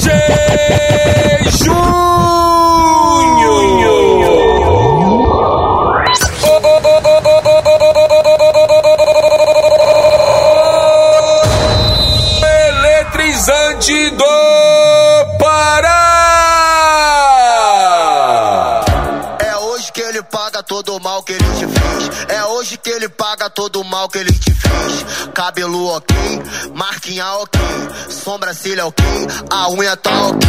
DJ. Eletrizante do Pará. É hoje que ele paga todo o mal que ele te fez. É hoje que ele paga todo o mal que ele te fez. Cabelo ok, marquinha ok, sobrancelha ok, a unha tá ok.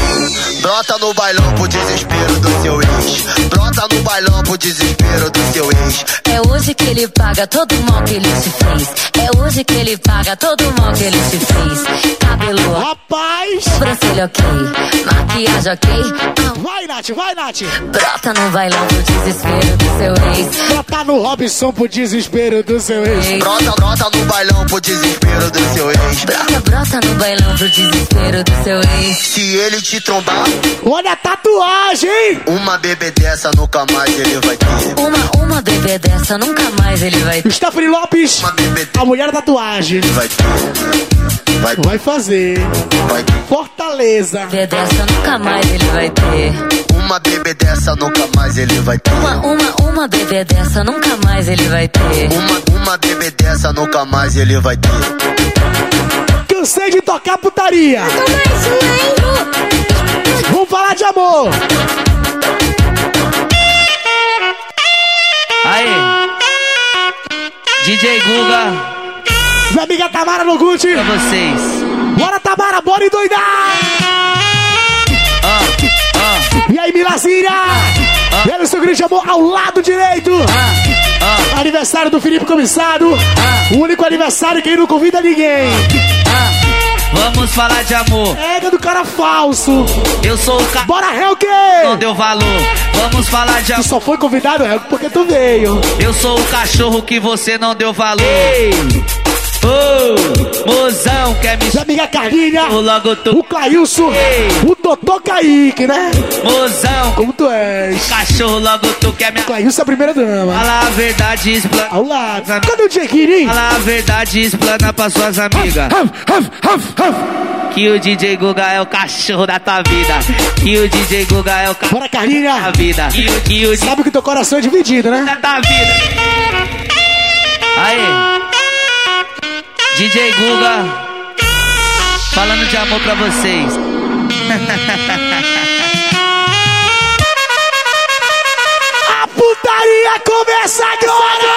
Brota no bailão pro desespero do seu ex. Brota no bailão pro desespero do seu ex. É hoje que ele paga todo o mal que ele te fez. É hoje que ele paga todo o mal que ele te fez. Cabelo, Rapaz! sobrancelha ok, maquiagem ok. Ah, Vai, Nath, vai, Nath! Brota no bailão pro desespero do seu ex. Botar no Robson pro desespero do seu ex. Brota, brota no bailão pro desespero do seu ex. Brota, brota no bailão pro desespero do seu ex. Se ele te trombar, Olha a tatuagem! uma bebê dessa nunca mais ele vai ter. Uma, uma bebê dessa nunca mais ele vai ter. Stephanie Lopes, a mulher da tatuagem. vai ter. Vai, Vai fazer. vai. Fortaleza. Bebê dessa nunca mais ele vai ter. Uma bebê dessa nunca mais ele vai ter. Uma, uma, uma bebê dessa nunca mais ele vai ter. Uma, uma bebê dessa nunca mais ele vai ter. Cansei de tocar putaria. Vamos falar de amor. Aí, DJ Guga, Minha amiga Tamara no Gucci. pra vocês. Bora, Tamara, bora endoidar. Ah, ah, E aí, Milazíria? E aí, o seu grande amor ao lado direito. ah, Aniversário do Felipe Comissado. O único aniversário que não convida ninguém. Vamos falar de amor. Pega do cara falso. Eu sou o ca... Bora, Helke! Não deu valor. Vamos falar de Tu amor. só foi convidado, Helke, porque tu veio. Eu sou o cachorro que você não deu valor. Ô, mozão, quer me Minha amiga Carlinha. logo O tu. Clailson. Ei. O Totó Kaique, né? Mozão, Como tu és? cachorro logo tu quer me... Clailson é a primeira dama. Fala a verdade, explana. Ao lado. Cadê o Dieguinho, hein? Fala a verdade, explana pra suas amigas. Que o DJ Guga é o cachorro da tua vida. Que o DJ Guga é o cachorro Bora, da Carlinha. vida. Que o, que o Sabe que teu coração é dividido, né? da tua vida. Aí. DJ Guga. Falando de amor pra vocês. A putaria começa agora!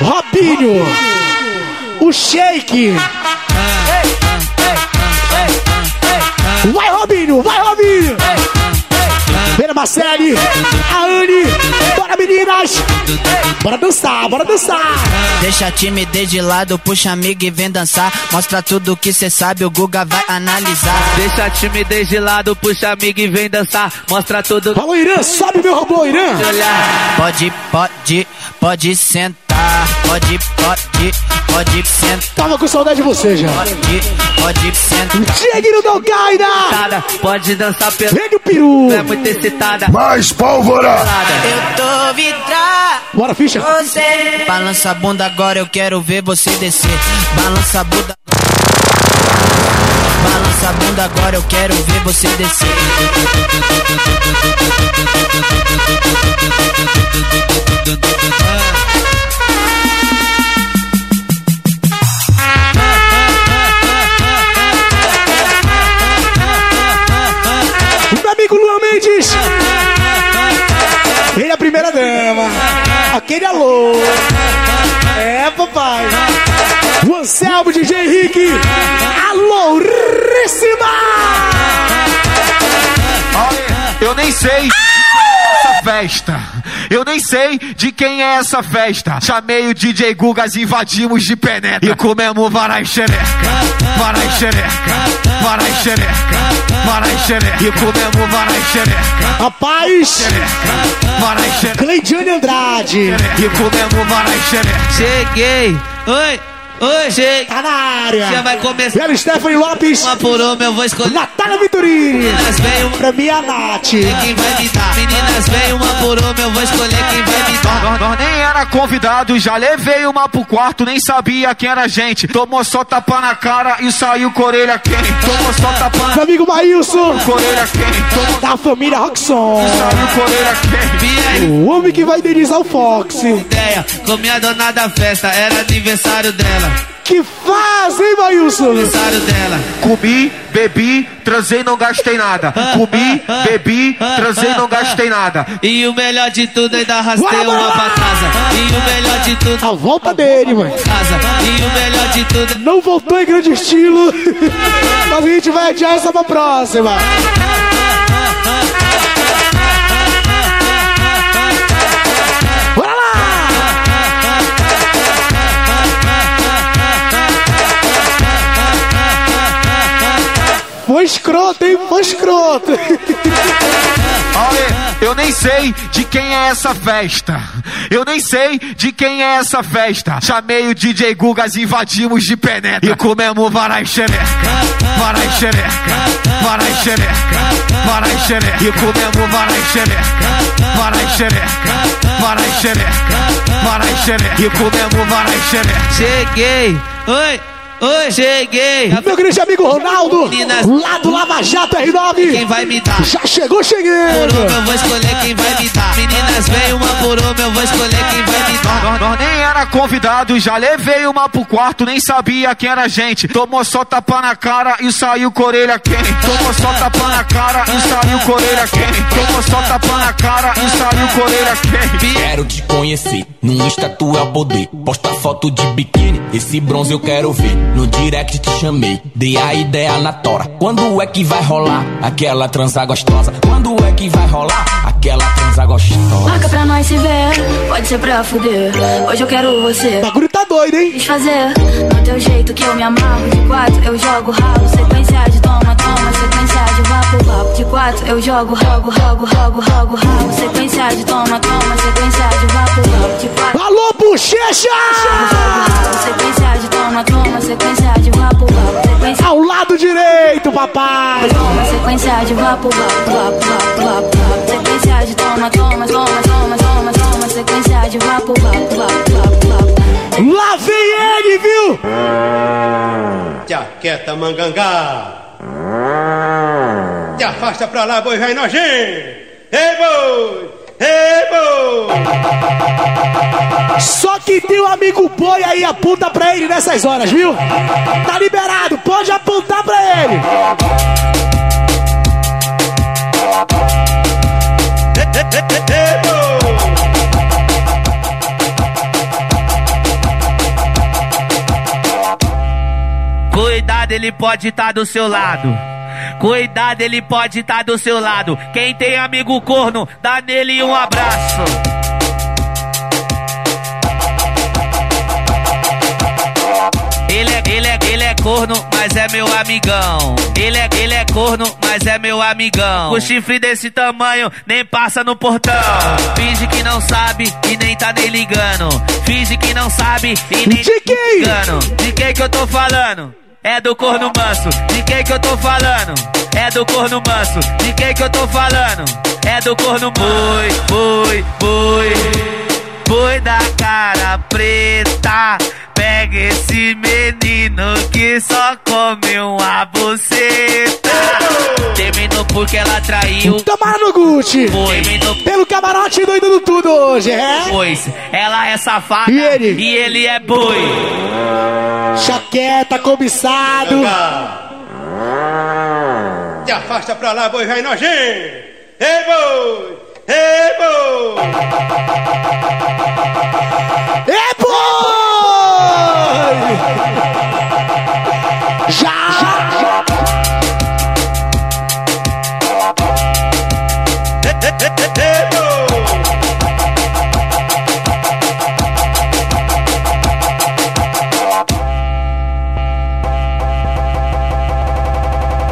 Robinho, o Shake. Vai, Robinho, vai, Robinho. Marcele, a Anne, bora meninas! Bora dançar, bora dançar! Deixa a timidez de lado, puxa amigo e vem dançar. Mostra tudo que cê sabe, o Guga vai analisar. Deixa a timidez de lado, puxa amigo e vem dançar. Mostra tudo Falou, Irã, sobe meu robô, Irã! Pode, pode, pode sentar. Pode, pode, pode sentar. Tava com saudade de você já. Pode, pode sentar. Dieguinho não! Excitada, Pode dançar pelo. Vem o peru! É muito excitada. Mais pólvora! Eu tô vidrado. Bora, ficha! Você. Balança a bunda agora, eu quero ver você descer. Balança a bunda. Balança a bunda agora, eu quero ver você descer. Amigo Luan Mendes! Ele é a primeira dama. Aquele alô. É, papai. O Anselmo, DJ Henrique. A louríssima! Eu nem sei essa festa. Eu nem sei de quem é essa festa. Chamei o DJ Gugas, invadimos de penetra. E comemos varai xereca. Varai xereca. Varai xereca. Varai xereca. E comemos varai xereca. Rapaz, Xereca. Varai xereca. Cleidiane Andrade. E comemos varai xereca. Cheguei. Oi, cheguei. Tá na área. Já vai começar. Velho Stephanie Lopes. Uma por uma eu vou escolher. Natália Vitorini. Meninas, vem uma. Pra mim, a Nath. Quem vai me dar? Meninas, vem uma por uma, eu vou escolher quem vai me dar. Nós, nós nem era convidado, já levei uma pro quarto, nem sabia quem era a gente. Tomou só tapa na cara e saiu com a orelha quente. Tomou só tapa Meu na amigo Maílson, com a orelha quente. Tomou da família Roxon. saiu com a orelha quente. E O homem que vai indenizar o Fox. ideia, com minha dona da festa, era aniversário dela. Que faz, hein, Maílson? Aniversário dela. Comi, bebi, transei, não gastei nada. Comi, bebi, transei, não gastei nada. E o melhor de tudo, ainda arrastei Bora, bora, uma pra casa. E o melhor de tudo, A volta dele, mano. casa. E o melhor de tudo, Não voltou em grande estilo. Mas a gente vai adiar essa pra próxima. Foi escroto, hein? Foi escroto. Olha, eu nem sei de quem é essa festa. Eu nem sei de quem é essa festa. Chamei o DJ Gugas, invadimos de penetra. E comemos varai xereca. Varai xereca. Varai xereca. Varai xereca. E comemos varai xereca. Varai xereca. Varai xereca. Varai xereca. E comemos varai xereca. cheguei. Oi, oi, cheguei. Meu grande amigo Ronaldo, Meninas. lá do Lava Jato Quem R9. vai me dar? Já chegou Por chegando. uma eu vou escolher quem vai me dar. Meninas, vem uma por uma, eu vou escolher quem vai me dar. Nós, nós nem era convidado, já levei uma pro quarto, nem sabia quem era a gente. Tomou só tapa na cara e saiu com a orelha quente. Tomou só tapa na cara e saiu com a orelha quente. Tomou só tapa na cara e saiu com a orelha quente. Quero te conhecer, no Insta tu é o poder. Posta foto de biquíni, esse bronze eu quero ver. No direct te chamei, dei a ideia na tora. Quando é que vai rolar aquela transa gostosa? Quando é que vai rolar aquela transa gostosa? Marca pra nós se ver, pode ser pra fuder. Hoje eu quero você O bagulho tá doido, hein? desfazer. No teu jeito que eu me amarro. De quatro eu jogo ralo, sequência de toma, quatro eu jogo, rogo, rogo, rogo, rogo, ralo. Sequência de toma, toma, sequência de vapo, vapo. De quatro Alô, bochecha! sequência de toma, toma, sequência de vapo, vapo. Sequência Ao lado direito, papai! toma, sequência de vapo, vapo, vapo, vapo, vapo, vapo. Sequência de toma, toma, toma, toma, toma, toma, sequência de vapo, vapo, vapo, vapo, vapo. Lá vem ele, viu? Jaqueta mangangá. Te afasta pra lá, boi velho nojento. Ei, boi! Ei, boi! Só que tem um amigo boi aí, aponta pra ele nessas horas, viu? Tá liberado, pode apontar pra ele. Cuidado, ele pode estar do seu lado. Cuidado, ele pode estar do seu lado. Quem tem amigo corno, dá nele um abraço. Ele é, ele é, ele é corno, mas é meu amigão. Ele é, ele é corno, mas é meu amigão. O chifre desse tamanho nem passa no portão. Finge que não sabe e nem tá nem ligando. Finge que não sabe e nem quem? ligando. De quem que eu tô falando? É do corno manso. De quem que eu tô falando? É do corno manso. De quem que eu tô falando? É do corno boi, boi, boi. Boi da cara preta. Pega esse menino que só come uma buceta. Terminou porque ela traiu. Tamara no Gucci. Foi. Terminou Pelo camarote doido do tudo hoje, é? pois ela é safada E ele? e ele é boi. Chaqueta, cobiçado. Te afasta pra lá, boi velho nojento. Ei, boi! É boi! Já! Boi!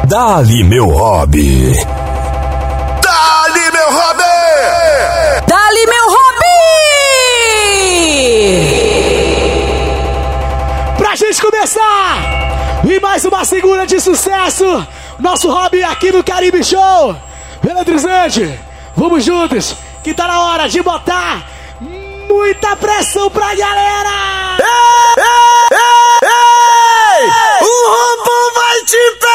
Dali, meu hobby. Mais uma segunda de sucesso! Nosso hobby aqui no Caribe Show! Eletrizante! Vamos juntos! Que tá na hora de botar muita pressão pra galera! Ei, ei, ei, o robô vai te pegar!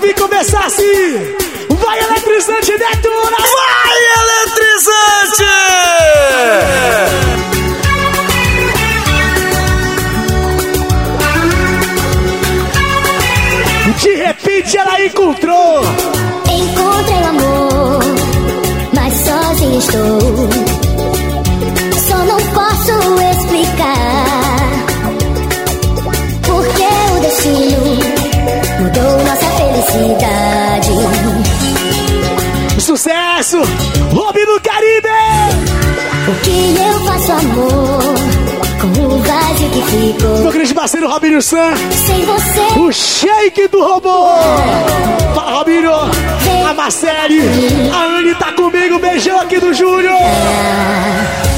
Resolvi começar assim! Vai, eletrizante, detona! Vai, eletrizante! De repente ela encontrou! Encontrei o amor, mas sozinho estou. Felicidade. Sucesso! Robin do Caribe! O que eu faço, amor, com o vazio que ficou Meu grande parceiro Robinho San, sem você? o shake do robô! Fala, Robinho! A Marcele, a Anne tá comigo, beijão aqui do Júnior! O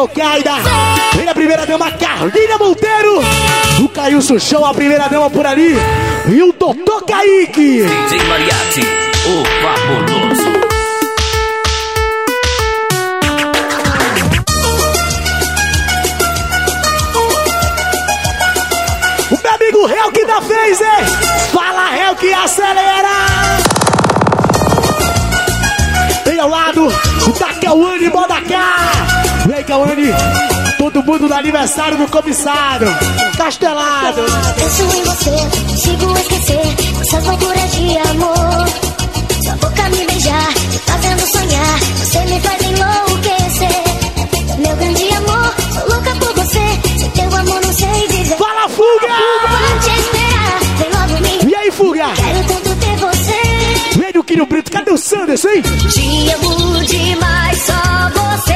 Alcaida. Vem a primeira dama Carlinha Monteiro. O Cailson Chão, a primeira dama por ali. E o Doutor Kaique. DJ Mariachi, o fabuloso. O meu amigo que da fez, hein? Fala, que acelera! Vem ao lado da Cauane Bodacá. Vem, Cauane. Todo mundo no aniversário do comissário. Castelado. Penso em você, consigo esquecer essas loucuras de amor. Sua boca me beijar, me fazendo sonhar. Você me faz enlouquecer. Meu grande amor, sou louca por você. Se teu amor não sei dizer. Fala, Fuga! Vou te esperar, vem logo em mim. E aí, Fuga? Quero tanto ter você. Vem do Quinho Preto. Cadê o Sanderson, hein? Te amo demais, só você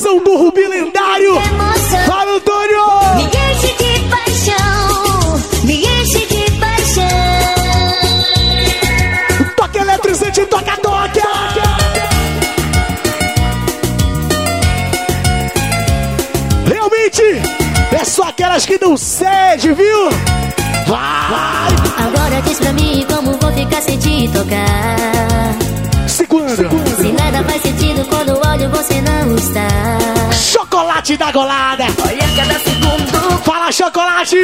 produção do Rubi Lendário. Emoção Fala, Antônio! me enche de paixão, me enche de paixão. Toca eletrizante, toca, toca! Realmente, é só aquelas que não cede, viu? Vai! Agora diz pra mim como vou ficar sem te tocar. Segunda. Se nada faz sentido quando olho você Chocolate da golada. Olha cada segundo. Fala, chocolate.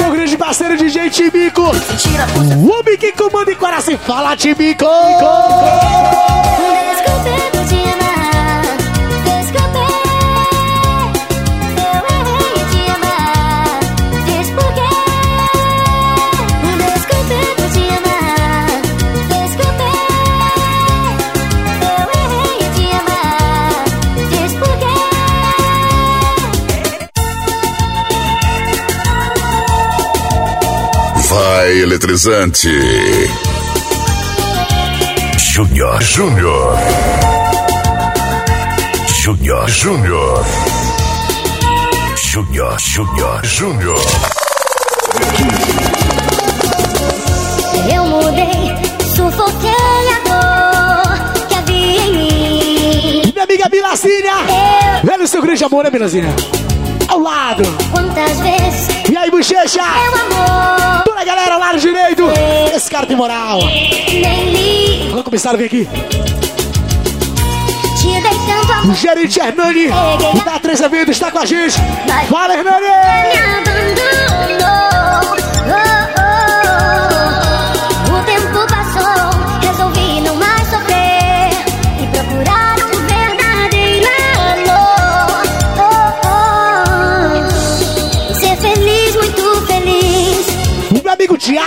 Meu grande parceiro DJ Tibico. O homem que comanda em coração. Fala, Tibico. Desculpe por eletrizante. Júnior, Júnior. Júnior, Júnior. Júnior, Júnior, Júnior. Eu mudei, sufoquei a dor que havia em mim. Minha amiga Milazinha. Velho seu grande amor, né, Milazinha? Ao lado. Quantas vezes aí, bochecha? meu amor Toda a galera lado direito. Esse cara tem moral. Vamos começar a vir aqui. O gerente Hernani, da Três Eventos, está com a gente. Fala, Hernani!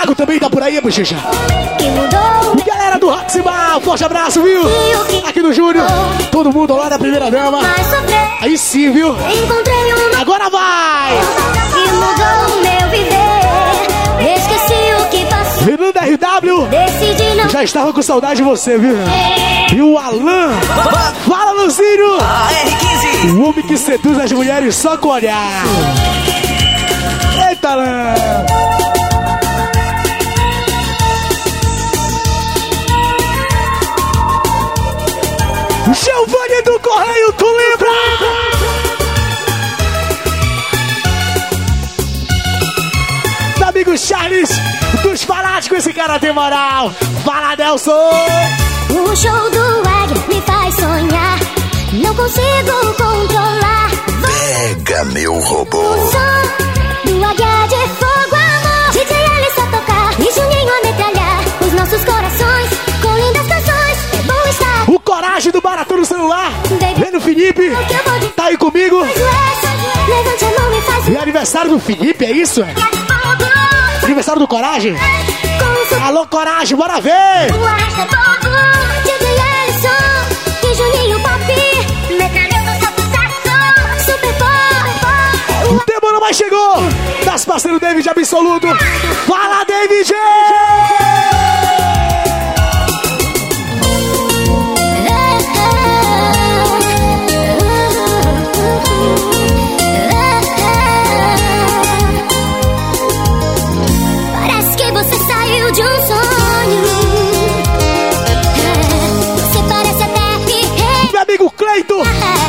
Thiago também tá por aí, bochecha. E galera do Rock Bar, forte abraço, viu? Aqui do Júnior, todo mundo lado da primeira dama. Aí sim, viu? Agora vai! que mudou o meu viver. Esqueci o que passou. Fernanda RW, já estava com saudade de você, viu? E o Alan, fala, Luzinho! O homem que seduz as mulheres só com olhar. Eita, Alan! Giovanni do Correio, tu lembra? Meu amigo Charles dos Fanáticos, esse cara tem moral. Fala, Nelson! O show do Águia me faz sonhar. Não consigo controlar. Pega meu robô. O som do Águia de Fogo, amor. DJ Alisson tocar e Juninho a metralhar. Os nossos corações Coragem do Baratão no celular. Vendo o Felipe. Tá aí comigo. Mão e E aniversário do Felipe, é isso? é? Aniversário do Coragem? Alô, Coragem, bora ver! O arrasta todo. DJ Alisson Juninho Pop. Metralhando seu sucesso. Super Pop. O Demora mais chegou! Das parceiro David Absoluto! Fala, David!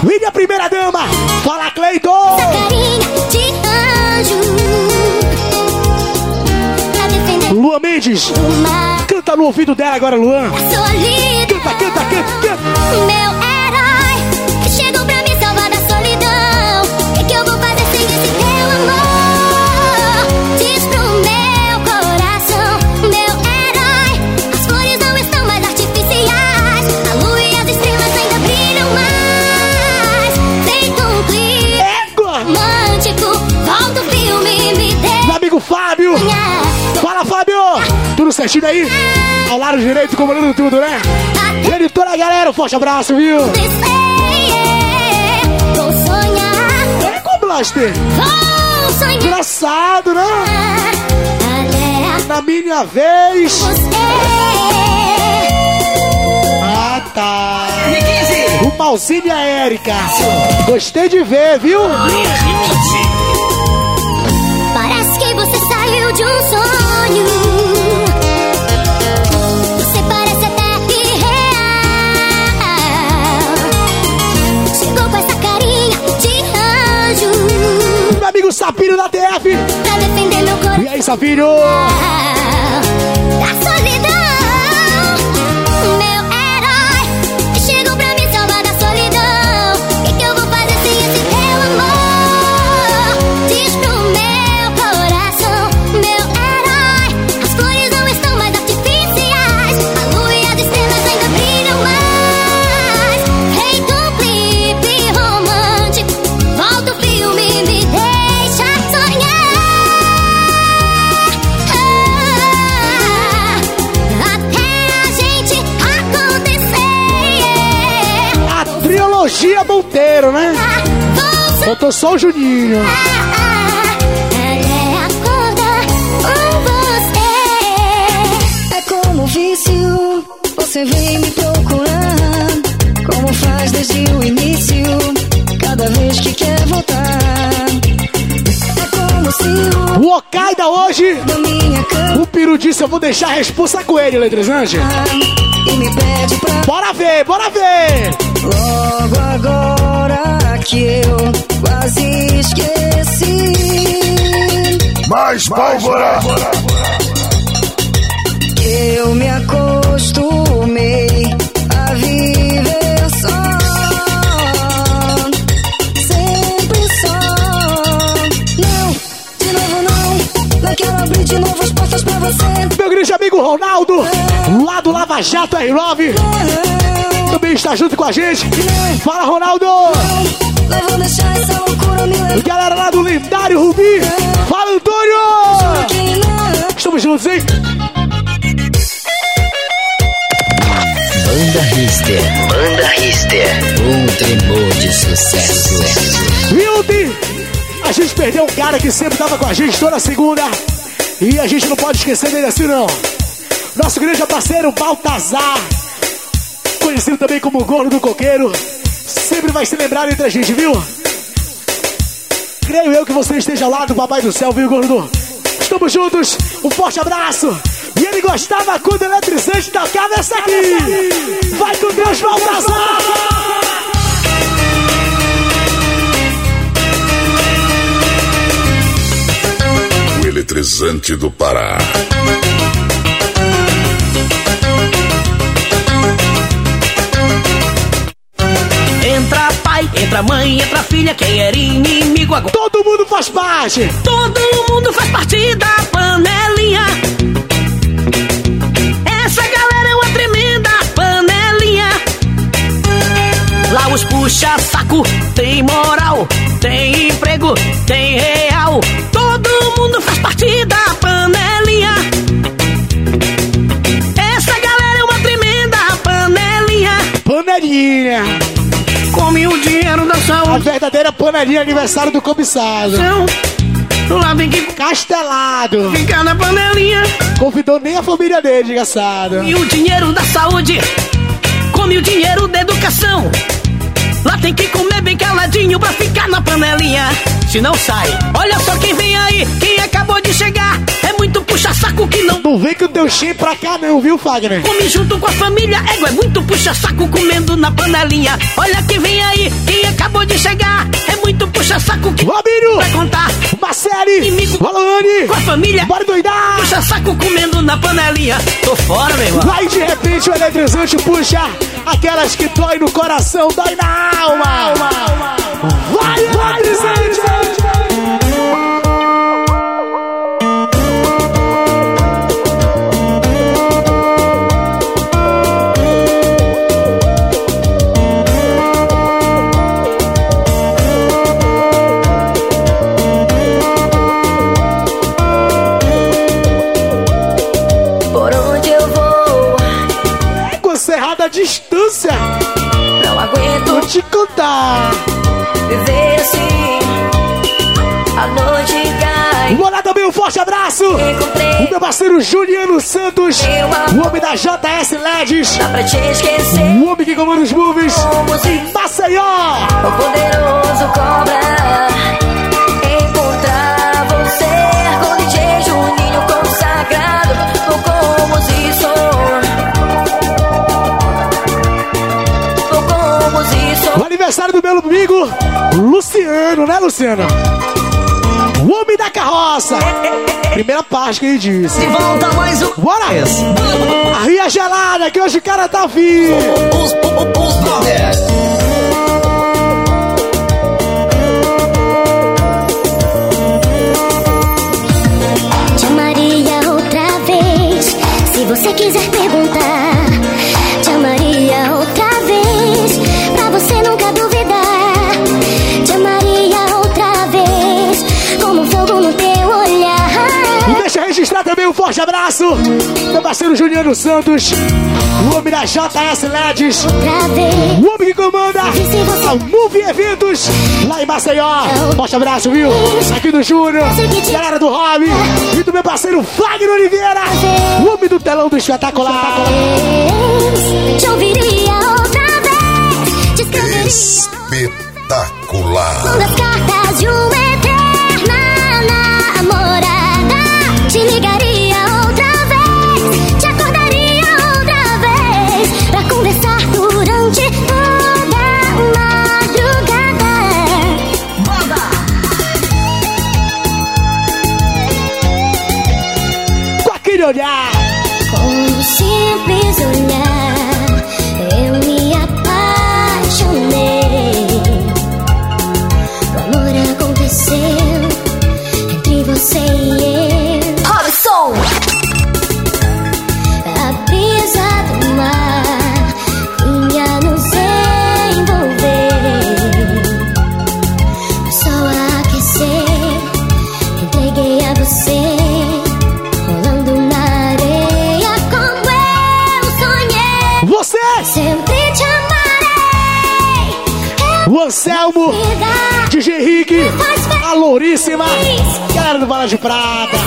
Minha primeira dama! Fala, Cleito! Carinha de anjo. Luan Mendes! Canta no ouvido dela agora, Luan! Canta, canta, canta, canta! Meu herói Tudo certinho aí? Ao lado direito, comandando tudo, né? Ele toda a galera, um forte abraço, viu? Vou sonhar, É com Blaster! vou sonhar. Engraçado, né? Na minha vez! você. Ah, tá! O Malzinho e a Érica! Gostei de ver, viu? Meu amigo Sapinho da TF. E aí, Sapinho? da Monteiro, né? Faltou só o Juninho. É como vício, você vem me procurar. Como faz desde o início, cada vez que quer voltar. É como se O Okaida hoje, o Peru disse: Eu vou deixar a responsa com ele, Eletrizante. e me pede pra Bora ver, bora ver! logo agora que eu quase esqueci. Mais pólvora. Eu me acostumei a viver só. Sempre só. Não, de novo não. Não quero abrir de novo as portas pra você. Meu grande amigo Ronaldo, lá do Lava Jato R9, também está junto com a gente. Fala, Ronaldo! Levar. Galera lá do lendário Rubi, fala, Antônio! Estamos juntos, hein? Banda Rister. Banda Rister. Um tremor de sucesso. Hilde! A gente perdeu um cara que sempre tava com a gente toda segunda. E a gente não pode esquecer dele assim, não. Nosso grande parceiro Baltazar, conhecido também como Gordo do Coqueiro, sempre vai se lembrar entre a gente, viu? Creio eu que você esteja lá do Papai do Céu, viu, Gordo? Estamos juntos, um forte abraço. E ele gostava quando eletrizante tocava essa aqui. Vai com Deus, Baltazar! O eletrizante do Pará. Pai, entra mãe, entra filha, quem era inimigo agora. Todo mundo faz parte. Todo mundo faz parte da panelinha. Essa galera é uma tremenda panelinha. Lá os puxa-saco, tem moral, tem emprego, tem real. Todo mundo faz parte da panelinha. Essa galera é uma tremenda panelinha. Panelinha. Come o dinheiro da A saúde. verdadeira panelinha aniversário do cobiçado. Lá vem que Castelado. fica na panelinha. Convidou nem a família dele, desgraçado. E o dinheiro da saúde, come o dinheiro da educação. Lá tem que comer bem caladinho pra ficar na panelinha. Se não sai, olha só quem vem aí, quem acabou de chegar. Puxa-saco que não Não vem com o teu cheio pra cá não, viu, Fagner? come junto com a família. Égua é muito puxa-saco comendo na panelinha. Olha quem vem aí, quem acabou de chegar. É muito puxa-saco que Robinho! vai contar. Marcele! Inimigo Valone! com a família. Bora doidar! Puxa-saco comendo na panelinha. Tô fora, meu irmão. Aí de repente o eletrizante puxa aquelas que dói no coração, dói na alma! Vai, eletrizante! Por viver assim. A noite cai. Bora também um forte abraço! Encontrei O meu parceiro Juliano Santos, o homem da JS LEDs, Dá pra te esquecer. o homem que comanda os movies, Maceió! o poderoso cobra aniversário do meu amigo Luciano, né, Luciano? O homem da carroça. Primeira parte que ele disse. De volta mais um. Bora! A Ria Gelada, que hoje o cara tá vivo. Os, os, os brothers. Te amaria outra vez. Se você quiser perguntar, forte abraço. Meu parceiro Juliano Santos. O homem da JS LEDs. O homem que comanda a Move Eventos lá em Maceió. Forte abraço, viu? Aqui do Júnior, galera do Hobby e do meu parceiro Wagner Oliveira. O homem do telão do espetacular. Te ouviria outra vez. Te escreveria Espetacular. das cartas de uma Com aquele galera do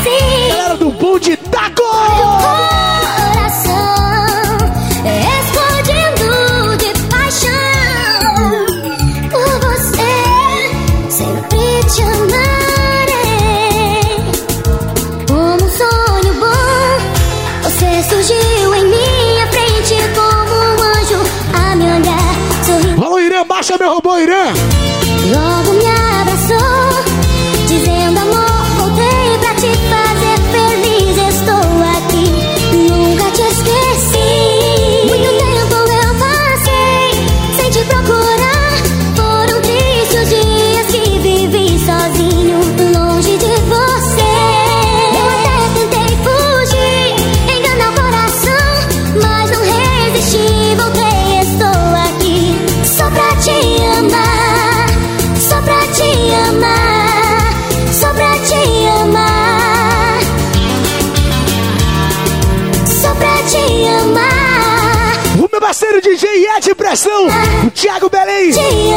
parceiro DJ Ed Pressão, o Thiago Belém,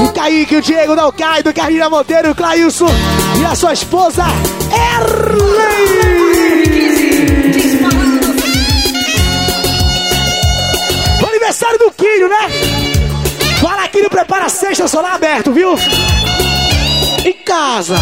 o Kaique, o Diego Dalcaido, Carlinha Monteiro, o Clailson e a sua esposa, Erley. O aniversário do Quinho, né? Fala, Quinho, prepara a sexta solar aberto, viu? Em casa.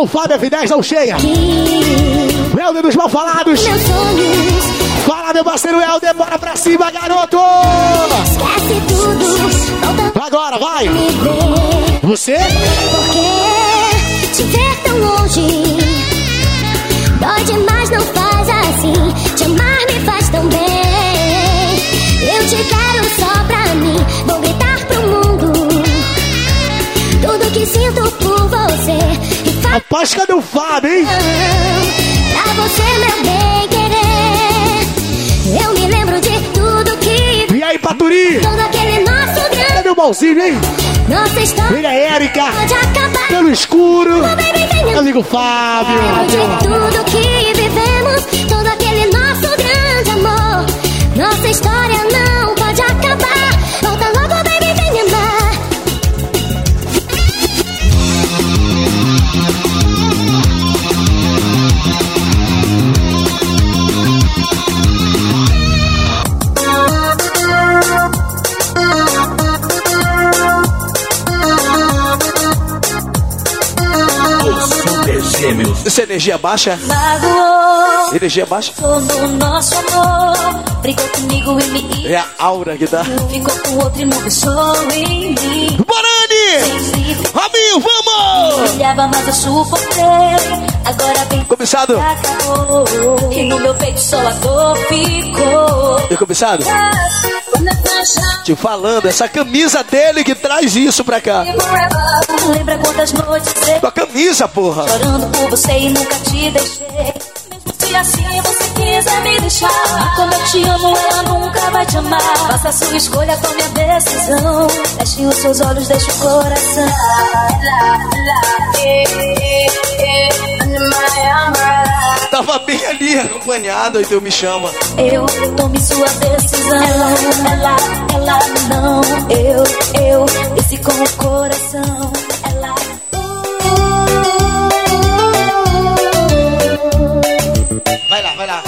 Sentir Fala o Fábio F10, não cheia. O Helder dos Malfalados. meus sonhos. Fala, meu parceiro Helder, bora pra cima, garoto! Esquece tudo, Agora, vai! Você? Porque te ver tão longe dói demais, não faz assim. Te amar me faz tão bem. Eu te quero só pra mim. Vou gritar pro mundo tudo que sinto por você. Rapaz, cadê o Fábio, hein? pra você, meu bem querer. Eu me lembro de tudo que E aí, Paturi? todo aquele nosso grande. Cadê o Malzinho, hein? Nossa história Ele é Érica, pode acabar. pelo escuro. Baby, vem Meu amigo Fábio. de tudo que vivemos, todo aquele nosso grande amor. Nossa história não Essa energia baixa? Magoou Energia baixa? todo nosso amor. Brigou comigo e me É a aura que dá. Ficou com outro e não pensou em mim. Morani! Robinho, vamos! Olhava, mas eu suportei. Agora vem Começado. acabou. E no meu peito só a dor ficou. E começado? Te falando, essa camisa dele que traz isso pra cá. Lembra quantas noites Tua camisa, porra. chorando por você e nunca te deixei. Mesmo se assim você quiser me deixar. Como eu te amo, ela nunca vai te amar. Faça a sua escolha, tome a decisão. Feche os seus olhos, deixe o coração. Tava bem ali, acompanhado, então me chama. Eu tome sua decisão. Ela, ela, ela não. Eu, eu, esse com o coração. Ela. Vai lá, vai lá.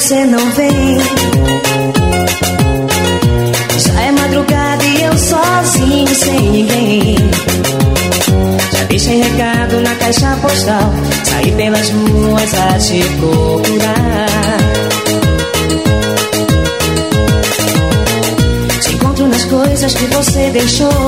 Você não vem. Já é madrugada e eu sozinho, sem ninguém. Já deixei recado na caixa postal. Saí pelas ruas a te procurar. Te encontro nas coisas que você deixou.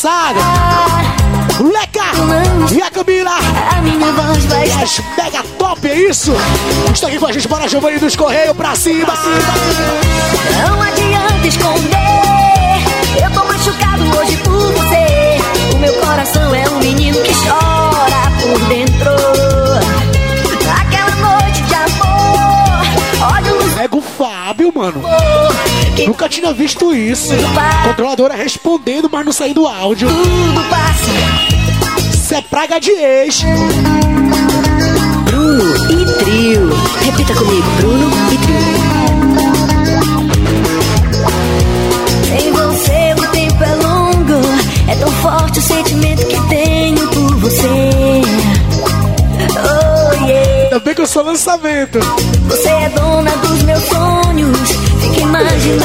Leca e a Camila. A minha voz vai E as mega top, é isso? Está aqui com a gente, bora Giovanni dos Correios pra cima. Não adianta esconder. Eu tô machucado hoje por você. O meu coração é um menino que chora por dentro. Aquela noite de amor. Olha o Pega o Fábio, mano. Nunca tinha visto isso. Controladora respondendo, mas não saiu do áudio. Tudo passa, Isso é praga de ex. Bruno e trio. Repita comigo, Bruno e trio. Sem você o tempo é longo. É tão forte o sentimento que tenho por você. Oh yeah. Ainda bem que eu sou lançamento. Você é dona dos meus sonhos.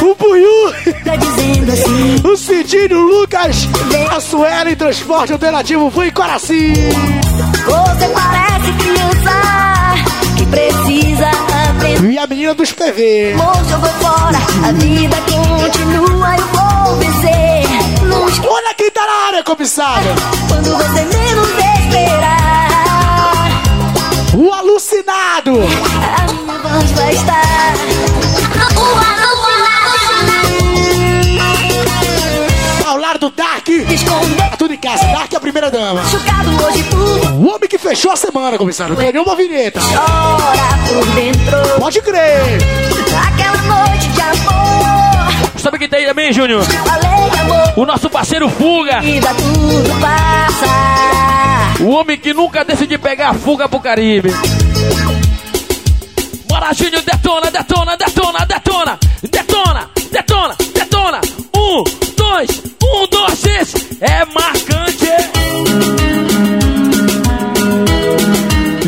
O Buiu, Tá assim. o Cidinho, o Lucas, a Sueli, transporte alternativo, foi em Coraci. Você parece criança que precisa aprender. E a menina dos PV. Amor jogou fora, a vida continua, eu vou vencer. Olha quem tá na área, comissário. quando você menos esperar. Tudo em casa. Dark é a primeira dama. machucado hoje por O homem que fechou a semana, comissário. Ganhou uma vinheta. chora por dentro. Pode crer. Aquela noite de amor. Sabe quem tá aí também, Júnior? O nosso parceiro Fuga. vida tudo passa. O homem que nunca decidiu pegar a fuga pro Caribe. Bora, Júnior, detona, detona, detona, detona, detona, detona, detona. Um, dois, um, dois, três. É marcante.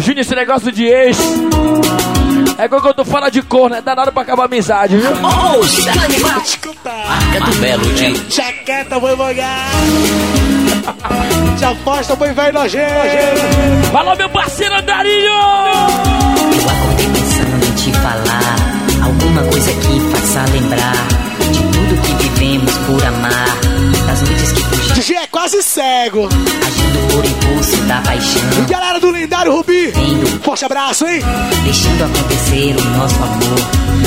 Júnior, esse negócio de ex. É igual quando tu fala de cor, né? Danado pra acabar a amizade, viu? Ouça! Marca do Belo de Jaqueta, boi mangar. Te aposta, boi velho nojento. Falou, meu parceiro Andarinho! Eu acordei pensando em te falar alguma coisa que faça lembrar por amar, das noites que fugimos DJ é quase cego. agindo por impulso da paixão, E galera do lendário Rubi. Indo. Forte abraço, hein? deixando acontecer o nosso amor,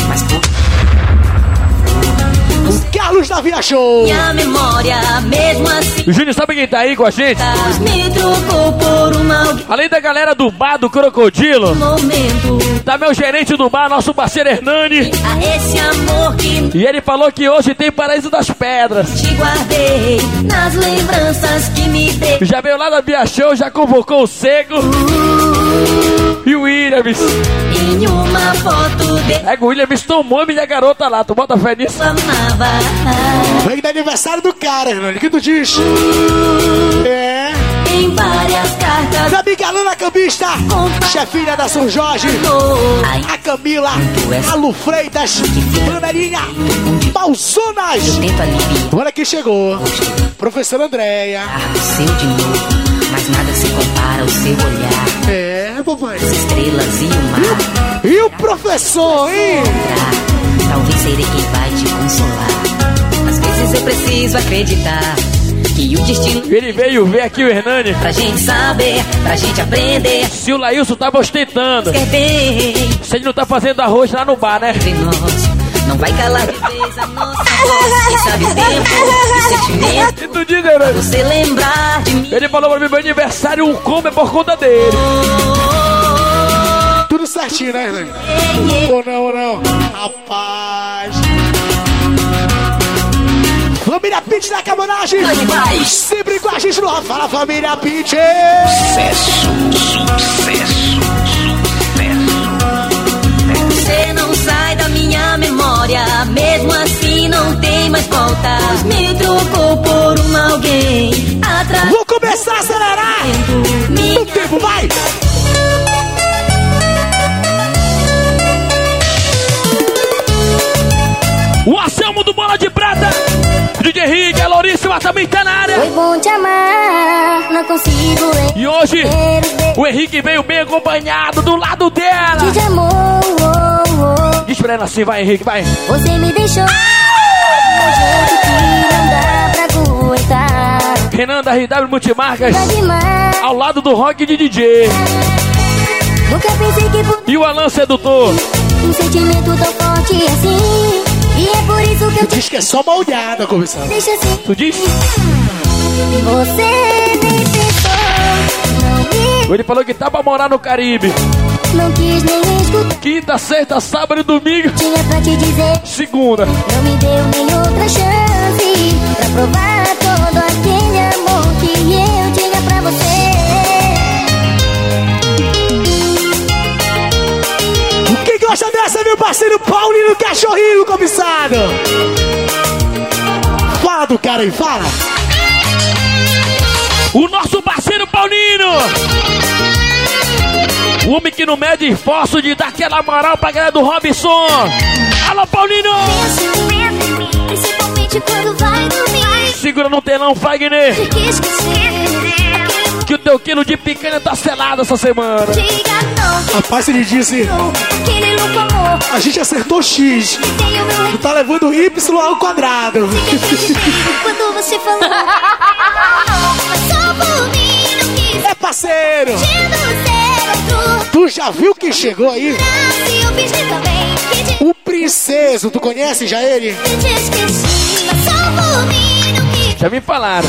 mas por Carlos da Via Show. Minha memória, mesmo assim, O Júnior, sabe quem tá aí com a gente? me trocou por um mau Além da galera do bar do Crocodilo, momento. tá meu gerente do bar, nosso parceiro Hernani. A esse amor que E ele falou que hoje tem Paraíso das Pedras. te guardei nas lembranças que me deu. Já veio lá da Via Show, já convocou o Cego e o Williams. Em uma foto dele É que o Williams tomou a garota lá, tu bota fé nisso? amava. Vem do aniversário do cara, Hernani. O que tu diz? É. Em várias cartas. Da amiga Cambista. Chefinha da São Jorge. A Camila. A Lu Freitas. Tento aliviar Olha quem chegou. Professora Andréia. o seu de novo, mas nada se compara ao seu olhar, É, papai. as estrelas e o mar. E o professor, hein? Talvez serei quem vai vezes eu preciso acreditar que o destino Ele veio ver aqui o Hernani. pra gente saber, pra gente aprender. Se o Laílson tava ostentando. Quer bem Se ele não tá fazendo arroz lá no bar, né? entre nós. Não vai calar de vez a nossa voz. Quem sabe o tempo, o sentimento. E tu diz, Hernani? Você lembrar de mim. Ele falou pra mim, meu aniversário, um como é por conta dele. Tudo certinho, né, Hernani? Ou não, ou não? Rapaz. Família Pitch da Cabanagem. Sempre com a gente no Fala Família Pitch. sucesso, sucesso, Você não sai da minha memória, mesmo assim não tem mais volta. Me trocou por um alguém atrás. Vou começar a acelerar. No tempo, vai. O Anselmo do Bola de Prata. DJ Henrique, a Louríssima também tá na área. Foi bom te amar, não consigo E hoje, o Henrique veio bem acompanhado do lado dela. te amor. oh, oh. Diz pra ela assim, vai Henrique, vai. Você me deixou aguentar. Renan da RW Multimarcas, Tá ao lado do rock de DJ. Nunca pensei que por E o Alan Sedutor. um sentimento tão forte assim. E é por isso que eu te Diz que é só uma olhada, começando. deixo assim. Tu diz? Você nem pensou, não me, Ele falou que tá pra morar no Caribe. não quis nem escutar. Quinta, sexta, sábado e domingo. Tinha pra te dizer, Segunda. não me deu nem outra chance pra provar todo aquele amor que eu tinha pra você. Esse é meu parceiro Paulinho Cachorrinho cobiçado. Fala do cara aí, fala. O nosso parceiro Paulino. O homem que não mede esforço de dar aquela moral pra galera do Robson. Alô, Paulino! Principalmente quando vai dormir. Segura no telão, Fagner. De que esquecer que o teu quilo de picanha tá selado essa semana. Rapaz, ele disse. A gente acertou X. Tu tá levando Y ao quadrado. Quando você falou. É parceiro! Tu já viu quem chegou aí? O princeso, tu conhece já ele? Já me falaram.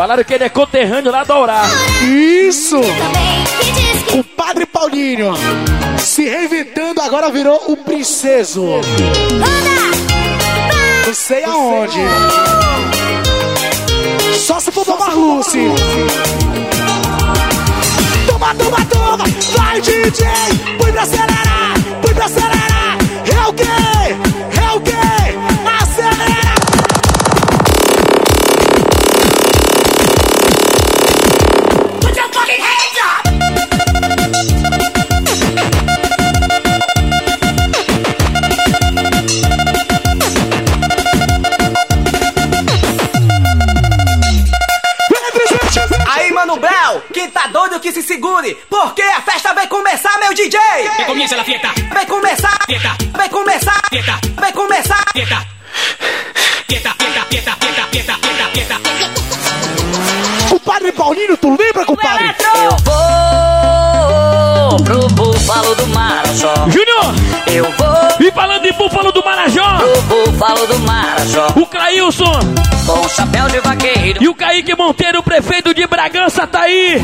Falaram que ele é conterrâneo lá do Aurá. Isso! O padre Paulinho se reinventando agora virou o princeso. Não sei aonde. Só se for pra Marluce. Toma, toma, toma! Vai, DJ! Põe pra acelerar! Põe pra acelerar! É o quê? É o quê? Se segure, porque a festa vai começar, meu DJ! Que comience la fiesta. Vai começar, Fiesta. vai começar, Fiesta. vai começar! Fiesta. Fiesta, fiesta, fiesta, fiesta, fiesta, fiesta, fiesta. O padre Paulinho, tu lembra, compadre? Eu vou pro Búfalo do Marajó. Júnior! Eu vou E falando em Búfalo Búfalo do Marajó. o Clailson Com chapéu de vaqueiro. e o Kaique Monteiro, prefeito de Bragança, tá aí.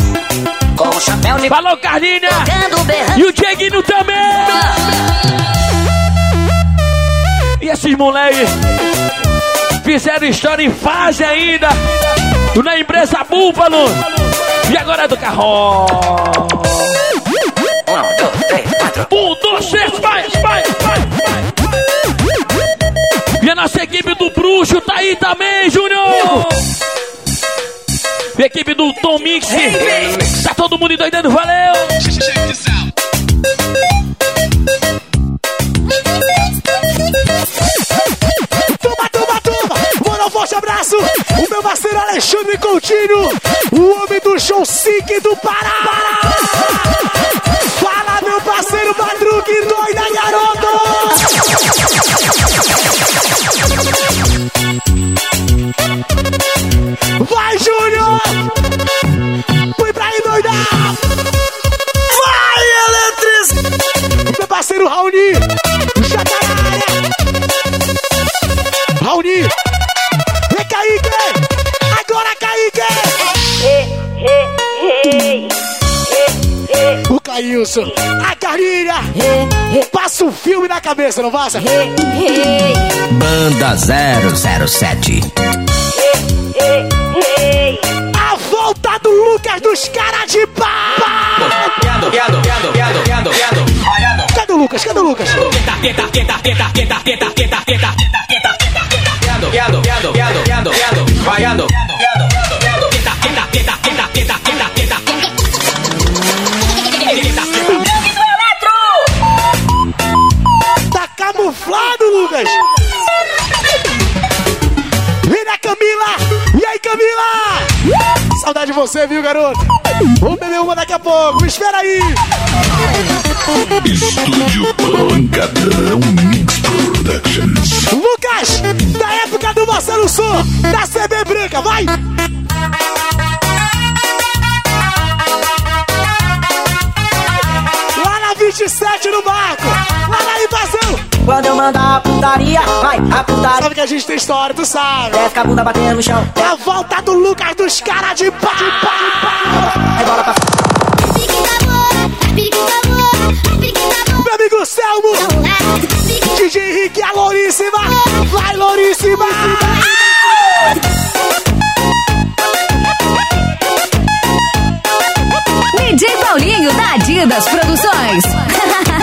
Com chapéu de Falou, Carlinha! E o Dieguinho também! E esses moleques fizeram história em fase ainda. Na empresa Búfalo. E agora é do carro. Um, dois, três, quatro. Um, dois, três, vai, vai, vai, vai. A nossa equipe do Bruxo tá aí também, Júnior. A equipe do Tom Mix. Tá todo mundo endoidando, valeu. Toma, toma, toma! Bora, um forte abraço! O meu parceiro Alexandre Coutinho, o homem do show Sick do Pará! Fala, meu parceiro Madruga e doida, garoto! O Caílson, a Carlinha! Passa o filme na cabeça, não passa? Banda 007. A volta do Lucas dos caras de pau! Piado, piado, piado, piado, piado, piado. Cadê o Lucas? Cadê o Lucas? Lucas! Na Camila! E aí, Camila? Saudade de você, viu, garoto? Vamos beber uma daqui a pouco, me espera aí! Estúdio Pancadrão Mix Productions. Lucas, da época do Marcelo Sul, da CB Branca, vai! Mandar a putaria, vai, a putaria. Sabe que a gente tem história, tu sabe? Desce com a bunda batendo no chão. É a volta do Lucas dos caras de pau! Aí bola pra Meu amigo Selmo! DJ Henrique, a Louríssima! Vai, Louríssima! DJ Paulinho da Adidas Produções.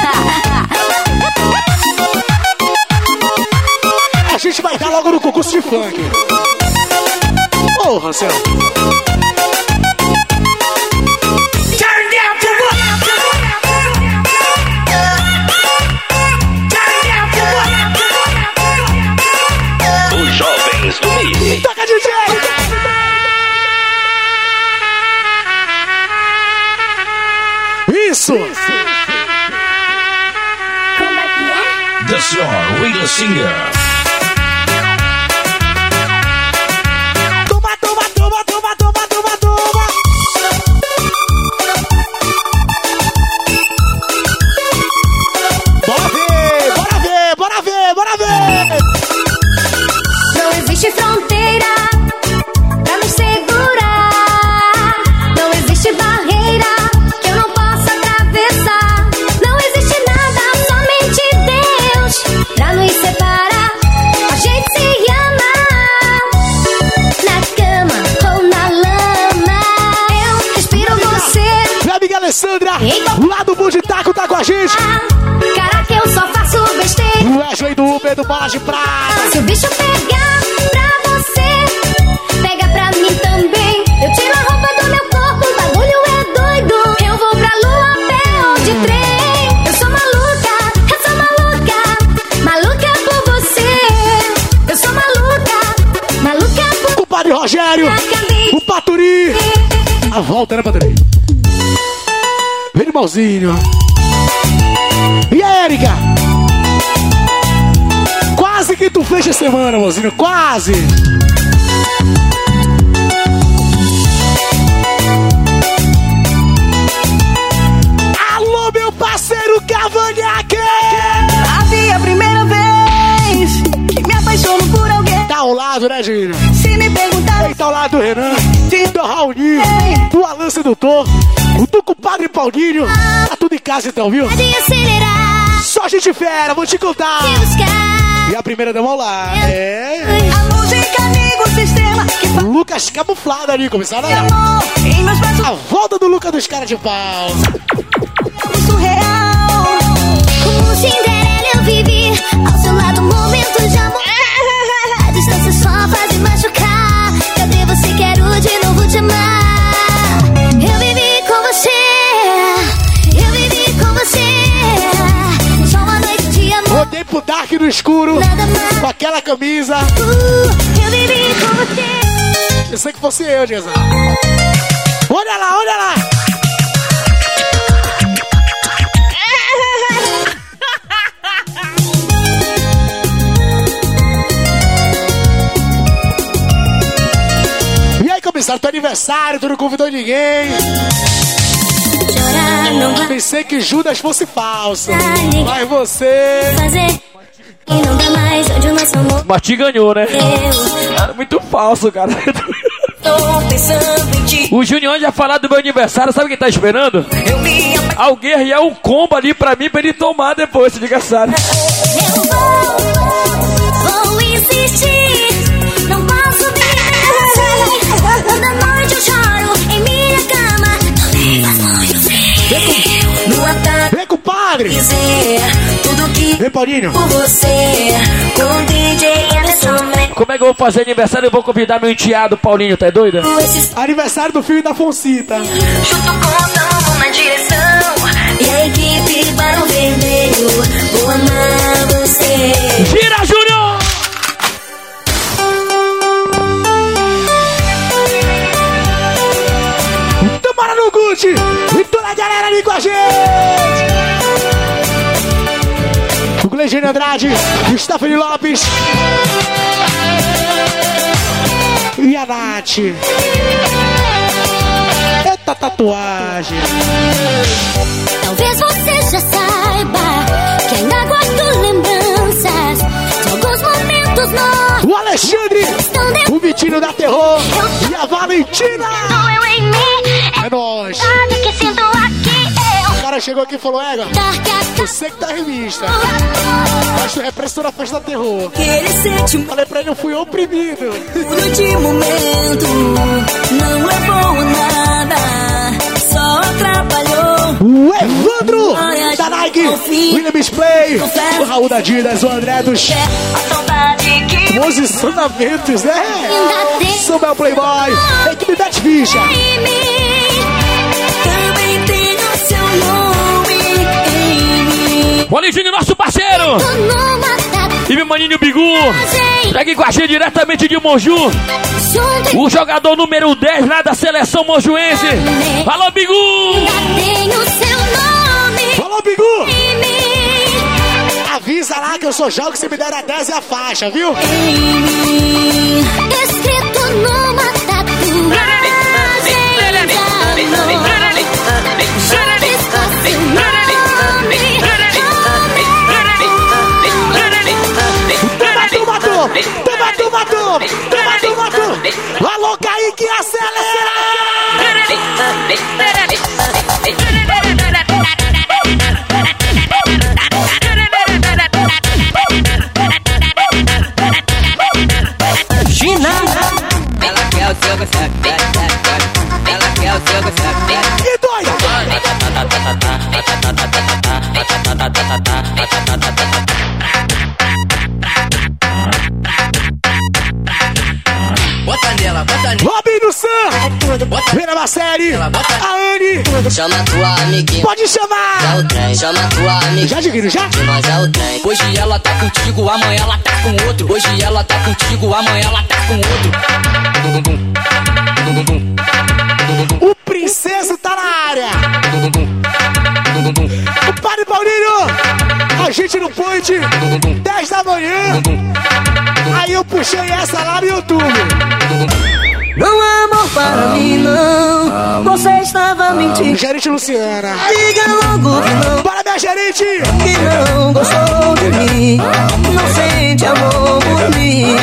de funk. Porra, céu. Os jovens do Mi. Toca, DJ! Isso! The Star Radio Singer. Caraca, eu só faço besteira. O Wesley do Uber do Bola de Prata. Se o bicho pegar pra você, pega pra mim também. Eu tiro a roupa do meu corpo, o bagulho é doido. Eu vou pra lua a pé ou de trem. Eu sou maluca, eu sou maluca, maluca por você. Eu sou maluca, maluca por O Padre Rogério, o Paturi. A volta, né, Paturi? Vem, irmãozinho. E a Érica? Quase que tu fecha a semana, irmãozinho, quase. Alô, meu parceiro Cavanhaque! Havia a primeira vez que me apaixono por alguém. Tá ao lado, né, Gina? Ao lado do Renan, do Raulinho, do Alan Sedutor, o do compadre Paulinho. Tá tudo em casa então, viu? Só gente fera, vou te contar. E a primeira dama lá. É. a música amigo, o sistema que faz Lucas camuflado ali, começaram a A volta do Lucas dos caras de pau. surreal. Como Cinderela eu vivi ao seu lado momentos de amor. A distância só faz me machucar. Quero de novo te amar. Eu vivi com você. Eu vivi com você. Só uma noite de amor. Rodei pro Dark no escuro, com aquela camisa. Uh, eu vivi com você. Pensei que fosse eu, Jesus. Olha lá, olha lá. Comissário, teu aniversário, tu não convidou ninguém. Chorar não vai Pensei que Judas fosse falso. Mas você. E. Mas te ganhou, né? Eu Era muito falso, cara. Tô pensando em ti. O Junior já falou do meu aniversário, sabe quem tá esperando? Alguém arriar um combo ali pra mim pra ele tomar depois, esse aniversário. Eu vou, vou insistir. No ataque Vem, compadre. dizer tudo que Vem, Paulinho. por você com DJ Anderson Como é que eu vou fazer aniversário? Eu vou convidar meu enteado Paulinho, tá doida? Aniversário do filho da Foncita. chuto com na direção E a equipe Barão Vermelho Vou amar você Gira, Júnior! Tomara no Gucci. Toda a galera ali com a gente. O Glegênio Andrade, o Stephanie Lopes. E a Nath. Eita tatuagem. Talvez você já saiba que ainda O Alexandre, o Vitinho da Terror e a Valentina. É nóis. O cara chegou aqui e falou, Ega, você que tá revista. Mas tu repressou na festa da terror. Falei pra ele, eu fui oprimido. de momento Não levou a nada o Evandro da Nike, Williams Play, o Raul da Didas, o André dos posicionamentos, né? Samuel Playboy, equipe Bet Ficha. Bolijinho, nosso parceiro! E meu maninho Bigu. Tá aqui com a gente diretamente de. Junto O jogador número 10 lá da seleção mojuense. Alô, Bigu! ainda tenho seu nome Falou, Bigu! Avisa lá que eu sou jogo, se me der a 10 é a faixa, viu? Escrito numa tatuagem. Toma! Toma, toma, toma! Alô, Kaique, acelera! Gina! Ela quer o seu gostoso. Ela quer o seu gostoso. Que doida! Vira série! A Anne! Chama tua amiguinha. Pode É chamar! o trem. Chama tua amiguinha. Já, Diguinho, já? De nós é o trem. Hoje ela tá contigo, amanhã ela tá com outro. Hoje ela tá contigo, amanhã ela tá com outro. O princeso tá na área! O Padre Paulinho! A gente no point! 10 da manhã! Aí eu puxei essa lá no YouTube! Não é amor para mim, não. Você estava mentindo. Gerente Luciana! Diga logo que não, Bora, minha gerente! que não gostou de mim. Não sente amor por mim.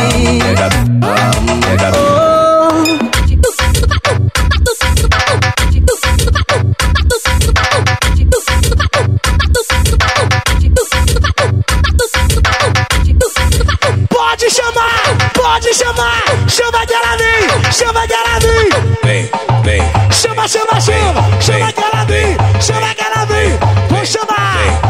Pode chamar! Pode chamar! Chama Guaranim! Chama Guaranim! Vem, vem. Chama, chama, chama! Chama Guaranim! Chama Guaranim! Vou chamar!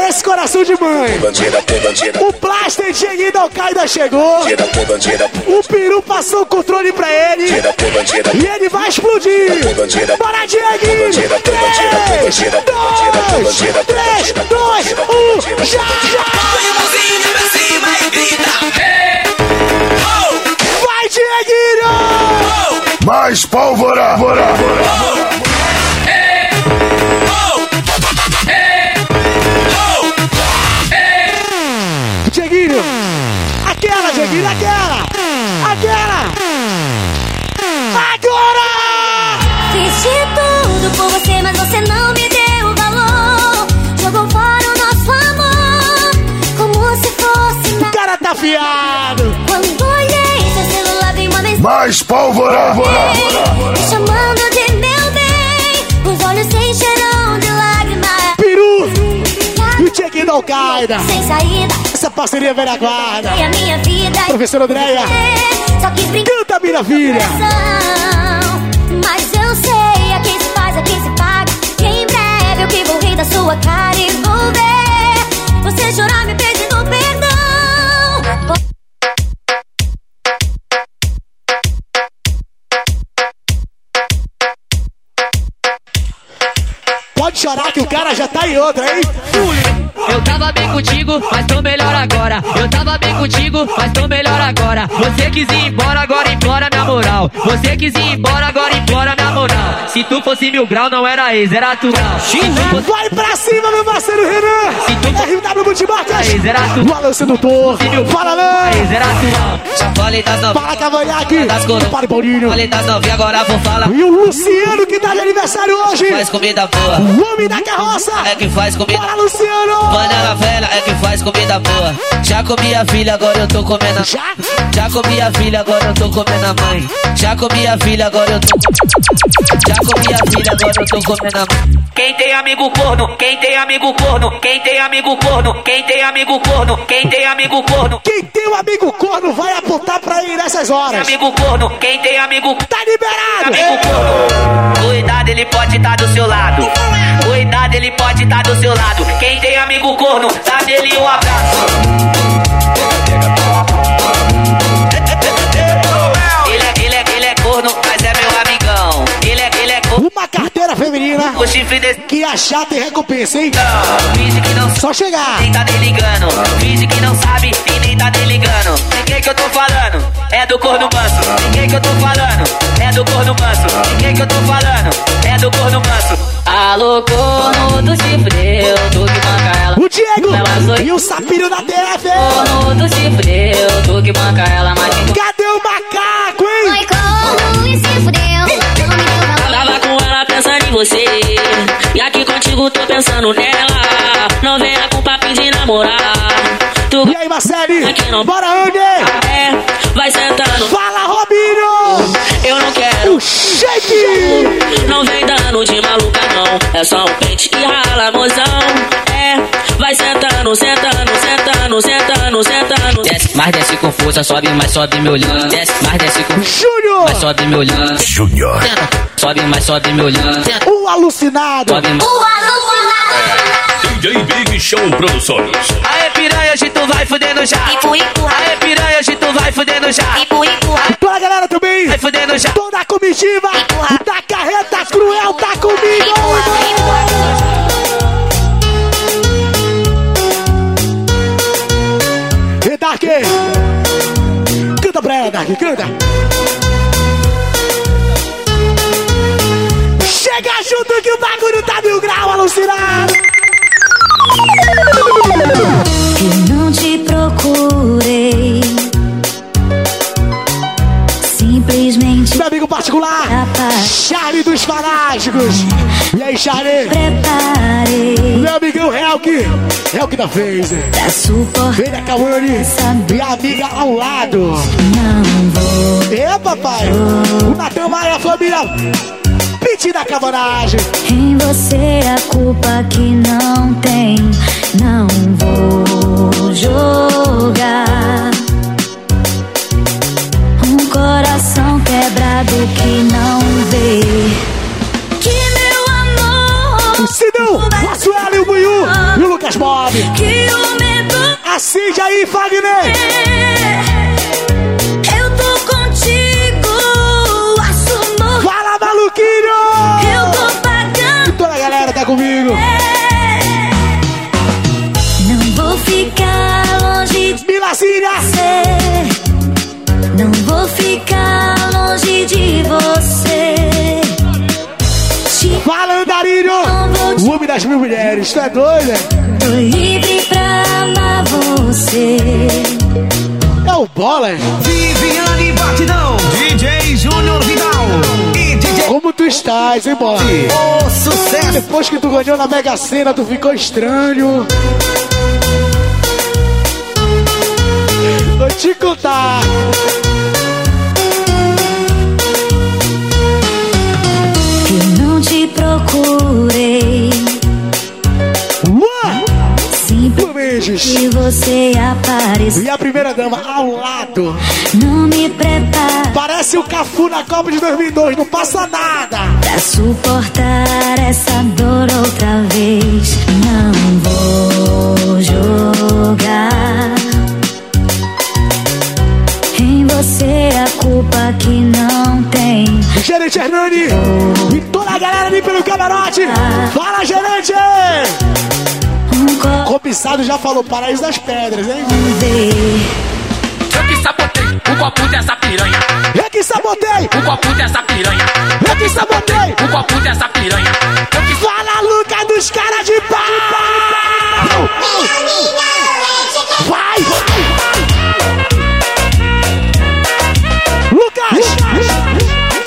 esse coração de mãe. Bandida, bandida. O Plaster de Henrique Alcaida chegou. O Peru passou o controle pra ele. E ele vai explodir. Bora, Diego! 3, 2, 3, 2, 1, já! já. Vai, Dieguinho! Mais pólvora! Bora, bora, bora. Afiado. Quando olhei seu celular, vi uma mensagem Mais pólvora! me chamando de meu bem. Os olhos se encheram de lágrimas. Peru. E o Dieguinho da Al-Qaeda. Sem saída, Essa parceria velha guarda. e a minha vida. Professora Andréia. Só quis brincar. Canta, minha filha. Mas eu sei, a quem se faz, a quem se paga. Que em breve eu que vou rir da sua cara e vou ver você chorar me pedindo perdão. Pode chorar que o cara já tá em outra, hein? Fui. Eu tava bem contigo, mas tô melhor agora. Eu tava bem contigo, mas tô melhor agora. Você quis ir embora, agora implora minha moral. Você quis ir embora, agora implora minha moral. Se tu fosse mil grau, não era ex, era atual. Se tu fosse Vai pra cima, meu parceiro Renan! Se tu RW Multimarcas! Ex, era atual. Fala, sedutor! Fala, Lã! Ex, era atual. Já falei das novinhas. Fala, Cavanhaque! Das coroas. Para, Paulinho! Falei das novinhas, agora vou falar. E o Luciano, que tá de aniversário hoje! Faz comida boa. O homem da carroça! É que faz comida. Bora, Luciano! Panela velha é que faz comida boa. Já comi a filha, agora eu tô comendo a Já? Já comi a filha, agora eu tô comendo a mãe. Já comi a filha, agora eu tô. Já comi a filha, agora eu tô comendo a mãe. Quem tem amigo corno, quem tem amigo corno, quem tem amigo corno, quem tem amigo corno, quem tem amigo corno, Quem tem um amigo corno vai apontar pra ele nessas horas! amigo corno, quem tem amigo Tá liberado! amigo corno. Cuidado, ele pode estar do seu lado. Cuidado, ele pode estar do seu lado. Quem tem amigo corno, dá nele um abraço. Ele é, ele é, ele é corno, mas é meu amigão. Ele é, ele é corno. Uma carteira feminina O chifre desse. que a chata e recompensa, hein? Finge que não Só chegar! nem tá nem ligando. Finge que não sabe e nem tá nem ligando. De quem que eu tô falando? É do corno manso. De quem que eu tô falando? É do corno manso. De quem que eu tô falando? É do corno manso. Alô, corno do chifre, eu tô que banca ela. O Diego Ela sou- e o Sapiro da TF! Corno do que banca ela, mas Cadê o macaco, hein? Oi, corno e se fudeu. Não me deu valor. Tava com ela pensando em você. E aqui contigo tô pensando nela. Não venha com papinho de namorar. Tu E aí, Marcele? Aqui não. Bora, Andy! é, vai sentando. Fala, Robinho! Eu não quero. O shake! Não vem dando de maluca, não. É só um pente e rala, mozão. É, vai sentando, sentando, sentando, sentando, sentando. Desce, mais desce confusa, sobe, mais sobe me olhando. Desce, mais desce confusa, Júnior! mais sobe me olhando. Júnior. Sobe, mais sobe me olhando. O alucinado! Sobe, mais. DJ Big Show Produções. Aê, piranha, hoje tu vai fudendo já. Empurra, empurra. Aê, piranha, hoje tu vai fudendo já. Empurra, empurra. Toda a galera também! Vai fudendo já. Toda a comitiva Empurra. da carreta cruel tá comigo! Empurra, empurra. E Dark! Canta pra ela, Dark, canta! Chega junto que o bagulho tá mil grau, alucinado! Eu não te procurei. Simplesmente Meu amigo particular, Charlie dos Fanáticos! E aí, Charlie? preparei Meu amigão Helk! Helk da Phase! pra suportar. É Kawane e a amiga ao lado! Não vou É, papai! O Natan Maia, a família! Pit da cabanagem! em você a culpa que não tem. Não vou jogar. Um coração quebrado que não vê. Que meu amor. O Sidão, o Suela e o Buiu e o Lucas Bob! Que o medo Acende aí, Fagner! Eu das mil mulheres, tu é doido? tô livre pra amar você. É o bola, hein? Viviane Batidão, DJ Júnior Vidal Como tu estás, hein, bola? O Sucesso. Depois que tu ganhou na Mega Sena, tu ficou estranho. Vou te contar. Mendes. que você apareceu. E a primeira dama ao lado. Não me prepara Parece o Cafu na Copa de 2002, não passa nada. pra suportar essa dor outra vez. Não vou jogar em você a culpa que não tem. Gerente Hernani e toda a galera ali pelo camarote. Fala, gerente! Cobiçado já falou Paraíso das Pedras, hein? Eu que sabotei o copo dessa piranha. Eu que sabotei o copo dessa piranha. Eu que sabotei o copo dessa piranha. Eu que Fala, Luca, dos caras de pau! Vai! Lucas!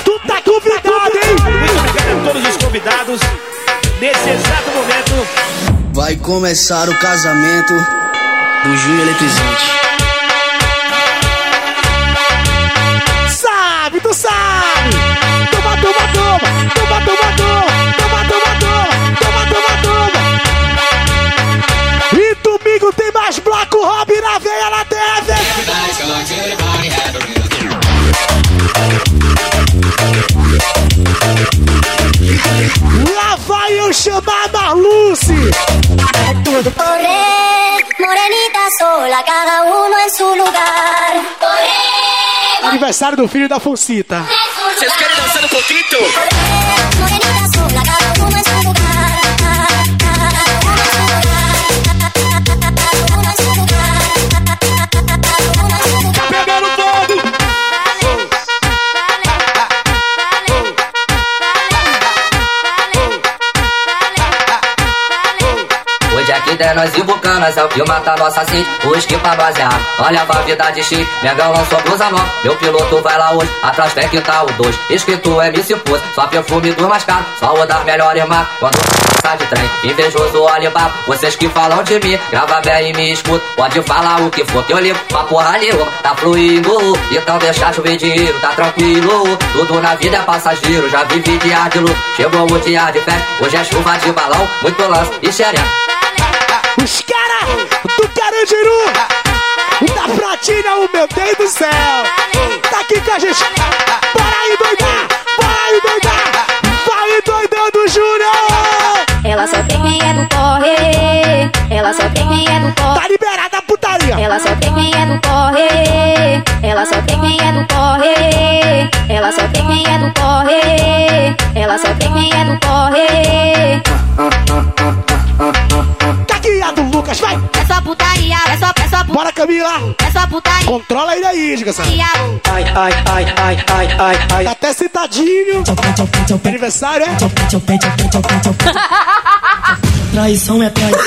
Tu tá convidado, hein? Muito obrigado a todos os convidados. Nesse exato momento, Vai começar o casamento do Júnior Eletrizante. Sabe, tu sabe! Toma, toma, toma! Toma, toma, toma! Toma, toma, toma! Toma, toma, toma! E domingo tem mais bloco Rob na veia na Aniversário do filho da Foncita. Vocês querem dançar no conflito? Der nós e bucanas, é o que mata nossa sede. Hoje que pra nós é ar, olha pra vida de chi. Mengão lançou blusa nova, meu piloto vai lá hoje. Atrás tem que tá o dois, escrito MC Pus. Só perfume do mais caro, só o das melhores marcas. Quando sai de trem, invejoso olha babo. Vocês que falam de mim, grava bem e me escuta. Pode falar o que for que eu ligo, pra porra nenhuma. Tá fluindo, então deixa chover dinheiro, tá tranquilo. Tudo na vida é passageiro, já vivi dia de luz. Chegou o dia de festa, hoje é chuva de balão. Muito lance e xereca. Os caras do Carandiru, da Pratinha, o meu Deus do céu, tá aqui com a gente. Bora aí, doidar, bora aí, doidar, vai doidando, Júnior. Ela só tem quem é do corre. Ela só tem quem é do corre. Tá liberada a putaria. Ela só tem quem é do corre. Ela só tem quem é do corre. Ela só tem quem é do corre. Ela só tem quem é do corre. Tá aqui a do Lucas, vai. É só putaria, é só, é só Bora, Camila. É só putaria. Controla ele aí, desgraçado. Ai, ai, ai, ai, ai, ai, ai. Tá até sentadinho. Aniversário, é? Traição é traição.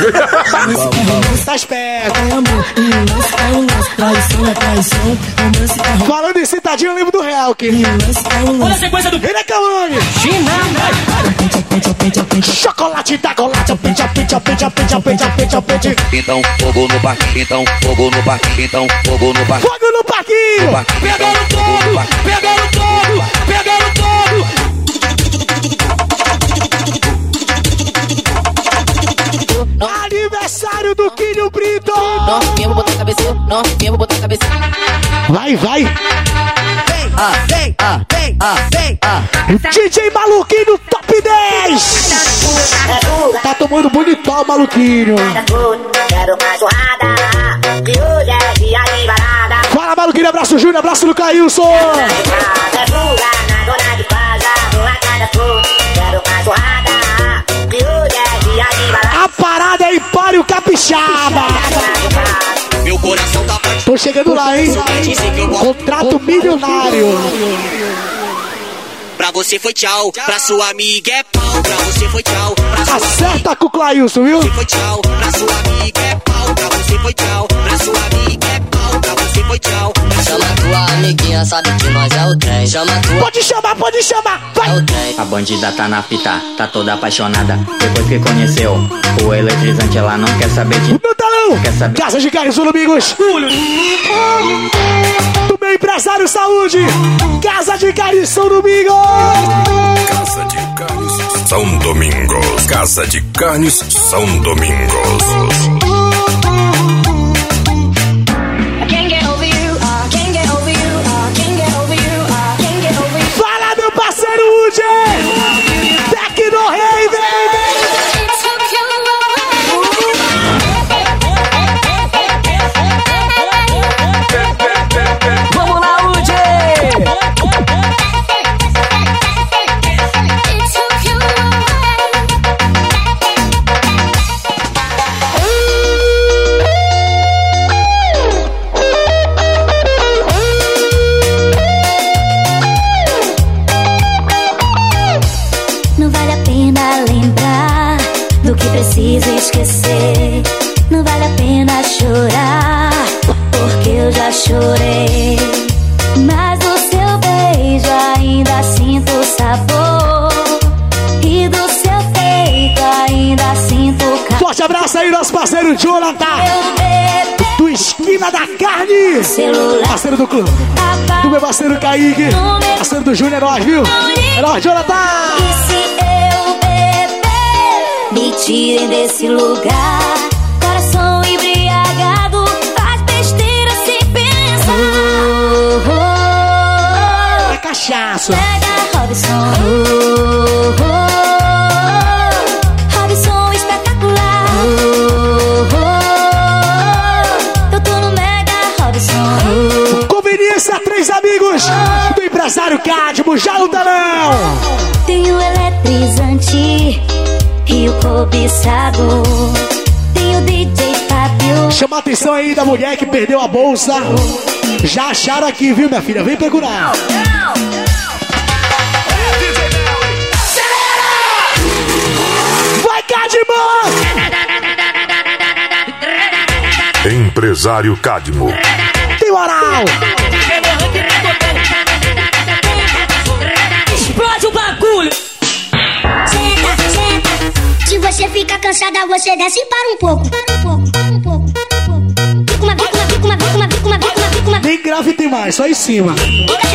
Tá esperto. É amor, lance é um lance. Traição é traição. Romance é romance. Falando em sentadinho, eu lembro do Helk. Olha a sequência do. Ele é Cauane. Chocolate da colate, pente, pente, pente, pente, pente, pente, pente. Então fogo no parque, então fogo no parque, então fogo no parque. Fogo no parquinho. Pegando todo, pegando todo, pegando todo. Aniversário do Quinho Brito. Não, quem vou botar a cabeça? Não, vou botar a cabeça? Vai, vai. Vem, vem, vem. DJ Maluquinho Top 10. Tá tomando bonitão, Maluquinho. Fala, Maluquinho. Abraço, Júnior. Abraço do. Vou a hoje é dia de balada. A parada é Empório Capixaba. Meu coração tá Tô chegando lá, hein? Contrato milionário. Pra você foi tchau, pra sua amiga é pau. Pra você foi tchau, pra sua Acerta com o Clailson, viu? foi tchau, pra sua amiga é pau. Pra você foi tchau, pra sua amiga é pau. Você foi tchau. Chama tua amiguinha, sabe que nós é o trem. Chama tua. Pode chamar, pode chamar. Vai. A bandida tá na fita, tá toda apaixonada. Depois que conheceu o eletrizante, ela não quer saber de. No talão. Quer saber? Casa de Caio Domingos. Do meu empresário Saúde. Casa de Caio São Domingos. Casa de Carnes São Domingos. Casa de Carnes São Domingos. Preciso esquecer. Não vale a pena chorar, porque eu já chorei. Mas do seu beijo ainda sinto o sabor. E do seu peito ainda sinto o calor. Forte abraço aí, nosso parceiro Jonathan. Do Esquina da Carne. Parceiro do clube. Do meu parceiro Kaique. Parceiro do Júnior, é nóis, viu? É nóis, Jonathan. E se eu me tirem desse lugar. Coração embriagado, faz besteira sem pensar. Oh, oh, É. Pega Robson. Oh, oh, Robson espetacular. Oh, oh, eu tô no Mega Robson. Conveniência, três amigos do empresário Cadmo, já no telão. Tem o eletrizante e o cobiçado. Tem o DJ Fábio. Chama a atenção aí da mulher que perdeu a bolsa. Já acharam aqui, viu, minha filha? Vem procurar. Vai, Cadmo! Empresário Cadmo. Tem moral! Senta. Se você fica cansada, você desce e para um pouco. Para um pouco, para um pouco. para um pouco. Fica uma, fica uma, fica uma, fica uma, fica uma, fica uma, fica uma. Nem grave tem mais, só em cima. Fica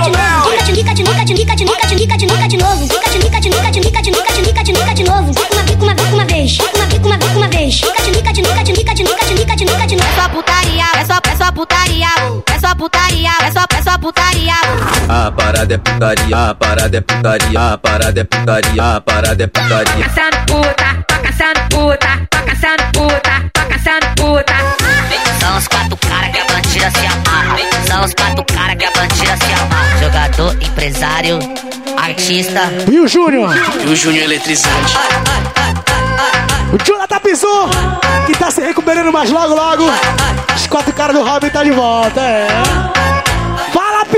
de novo, fica de novo, fica de fica de fica de novo, fica de fica de fica de fica de fica de fica de fica de novo. Fica uma, fica uma, fica uma vez. Fica uma, fica uma, fica uma vez. Fica de fica de fica de fica de fica de fica de fica de novo. É só putaria, é só, é só putaria, é só putaria, é é só putaria. A parada é putaria, a parada é putaria, a parada é putaria, a parada é putaria. Caçando puta, tô caçando puta, tô caçando puta, tô caçando puta. São os quatro cara que a bandida se amarra. São os quatro cara que a bandida se amarra. Jogador, empresário, artista. E o Júnior? E o Júnior eletrizante. O Jonathan pisou, que tá se recuperando mais logo, logo. Os quatro caras do Robin tá de volta, é.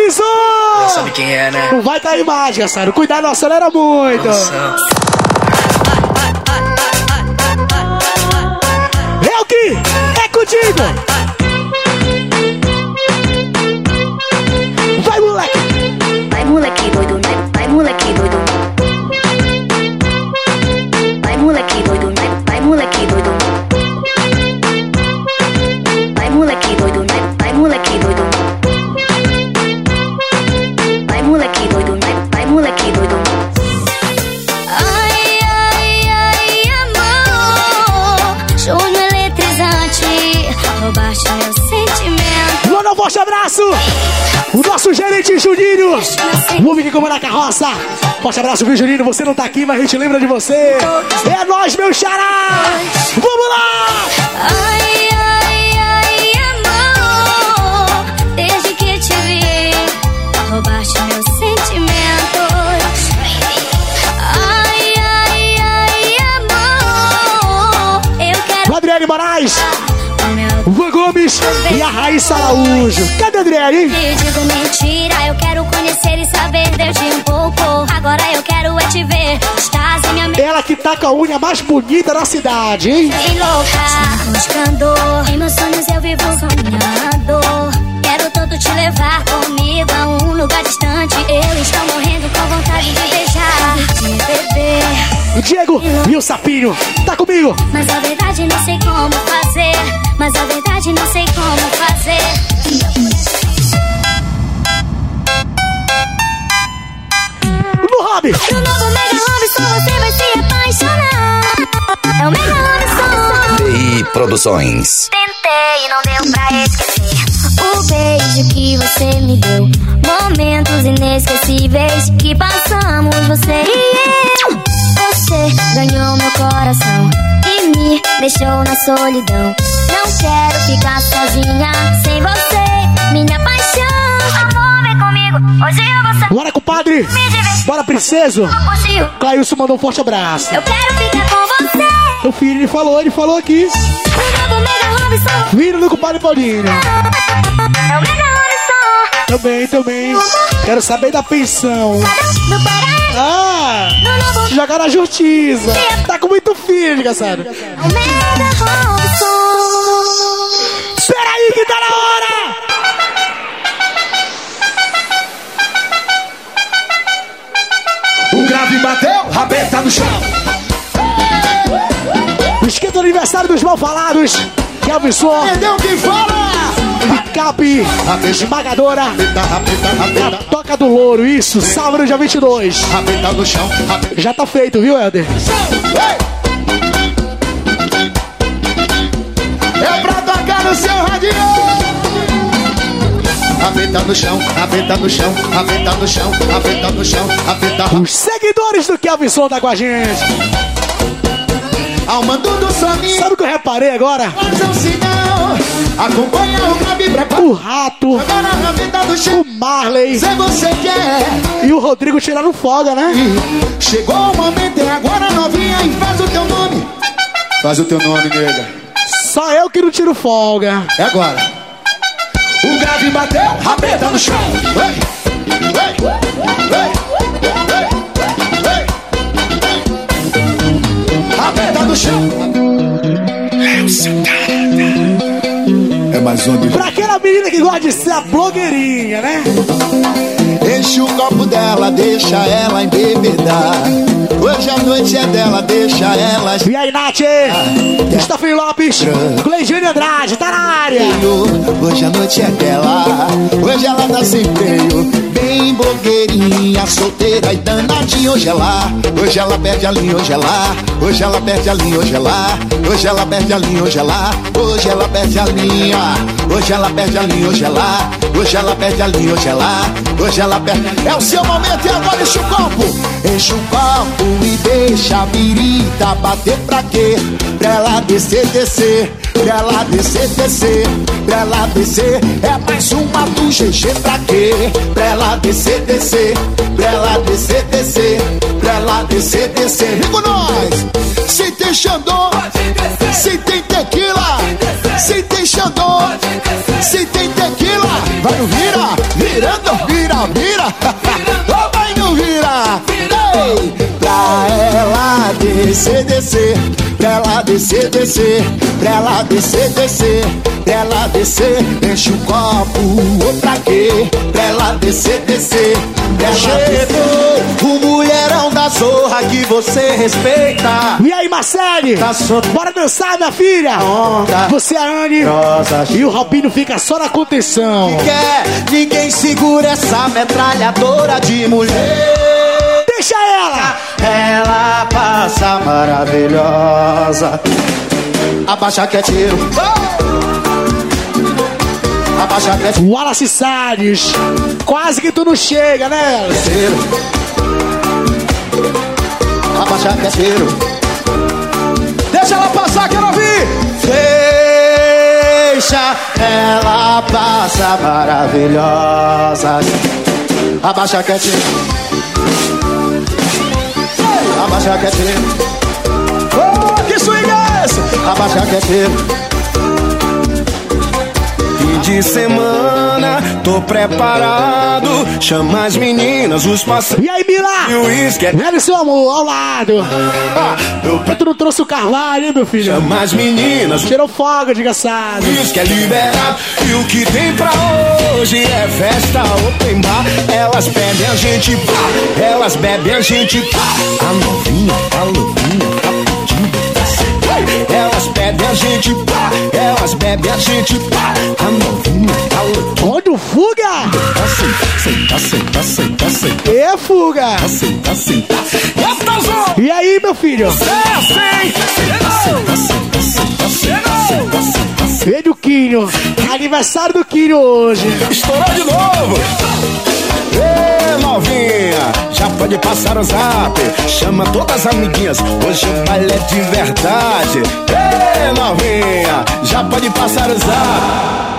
Pisou! Já sabe quem é, né? Não vai aí mágica, sério. Cuidado, não acelera muito. Nossa. Eu que é contigo. Homem que comanda a carroça. Forte abraço, viu, Juninho? Você não tá aqui, mas a gente lembra de você. É nós, meu xará. Vamos lá. Ai, ai, ai, amor. Desde que te vi, roubaste meus sentimentos. Ai, ai, ai, amor. Eu quero. Adriane Moraes. Gomes e a Raíssa Araújo. Cadê a Adriane? Te digo mentira, eu quero conhecer e saber de ti um pouco. Agora eu quero é te ver. Estás em minha mente. Ela que tá com a unha mais bonita da cidade, hein? Bem louca, buscando Em meus sonhos eu vivo sonhando Quero tanto te levar comigo a um lugar distante Eu estou morrendo com vontade de beijar De beber O Diego e o Sapinho. Tá comigo. Mas a verdade não sei como fazer Mas a verdade não sei como fazer No Hobby. No novo Mega Robson você vai se apaixonar É o Mega Robson TI Produções. Tentei e não deu pra esquecer O beijo que você me deu. Momentos inesquecíveis que passamos Você e eu. Você ganhou meu coração E me deixou na solidão. Não quero ficar sozinha sem você Minha paixão. Amor, vem comigo. Hoje eu vou sair. Bora, compadre. Bora, princeso. Clailson mandou um forte abraço. Eu quero ficar com você O filho, ele falou, ele falou aqui. No Filho do compadre Paulinho. Também, também. Quero saber da pensão. No Ah! No jogar na justiça. Tá com muito filho, desgraçado. Espera aí que tá na hora! Aniversário dos mal falados. Kelvin Som. Entendeu quem fala? Picape esmagadora. Na toca do louro, isso. Sábado, dia 22. Rabeta no chão. Já tá feito, viu, Helder? É pra tocar no seu radinho. Rabeta no chão, rabeta no chão, rabeta no chão, rabeta no chão, rabeta Os seguidores do Kelvin Som tá com a gente. Do soninho. Sabe o que eu reparei agora? Faz um sinal. Acompanha o grave, prepara. O Rato. Agora chão. O Marley. Se você quer. E o Rodrigo tiraram folga, né? Chegou o momento, é agora novinha e faz o teu nome. Faz o teu nome, nega. Só eu que não tiro folga. É agora. O grave bateu, rabeta no chão. Ei, ei, ei, no chão. É É mais um Pra aquela menina que gosta de ser a blogueirinha, né? Enche o copo dela, deixa ela embebedar. Hoje a noite é dela, deixa ela. E aí, Nath? Mustafa Lopes, Cleidiane Andrade, tá na área. Hoje a noite é dela, hoje ela tá sem freio. Bem blogueirinha, solteira e danadinha. Hoje ela, hoje ela perde a linha, hoje ela, hoje ela perde a linha, hoje ela, hoje ela perde a linha, hoje ela, hoje ela perde a linha, hoje ela perde a linha, hoje ela, hoje ela perde a linha, hoje ela, hoje ela perde. É o seu momento e agora enche o copo, enche o copo e deixa a birita bater pra quê? Pra ela descer, descer, pra ela descer, descer, pra ela descer. É mais uma do GG pra quê? Pra ela descer, descer, pra ela descer, descer, pra ela descer, descer. Vem com nós! Se tem Xandô, se tem tequila, se tem Xandô, se tem tequila, vai no vira, virando, vira, vira, descer, descer, pra ela descer, descer, pra ela descer, descer, pra ela descer, enche o copo, ou pra quê? Pra ela descer, descer, pra ela Chegou o mulherão da zorra que você respeita. E aí, Marcele? Tá. Bora dançar, minha filha? Onda. Você, a Anne. Rosa. E o Robinho fica só na contenção. Quer, ninguém segura essa metralhadora de mulher. Deixa ela! Ela passa maravilhosa. Abaixa que é tiro. Abaixa que é tiro. Wallace Salles. Quase que tu não chega, né? Abaixa que é tiro. Deixa ela passar, quero ouvir. Deixa ela passa maravilhosa. Abaixa que é tiro. Abaixa que tiro. Oh, que swing é esse? Abaixa que tiro. Fim de semana, tô preparado. Chama as meninas, os parceiros. E aí, Mila? E o uísque é- Velho seu amor, ao lado. Ah, eu Tu não trouxe o Carvalho, hein, meu filho? Chama as meninas. Tirou folga, desgraçado. Isso que é liberado E o que tem pra hoje é festa open bar Elas bebem, a gente pá Elas bebem, a gente pá A novinha, a pra bebem, a gente pá Elas bebem, a gente pá A novinha, a novinha Onde o fuga? Senta, senta, senta, senta E fuga? Esta zona E aí, meu filho? É assim Senta, senta, senta, senta, senta, senta Vem do Quinho. Aniversário do Quinho hoje. Estourou de novo! Ê, novinha, já pode passar o zap. Chama todas as amiguinhas, hoje o baile é de verdade. Ê, novinha, já pode passar o zap.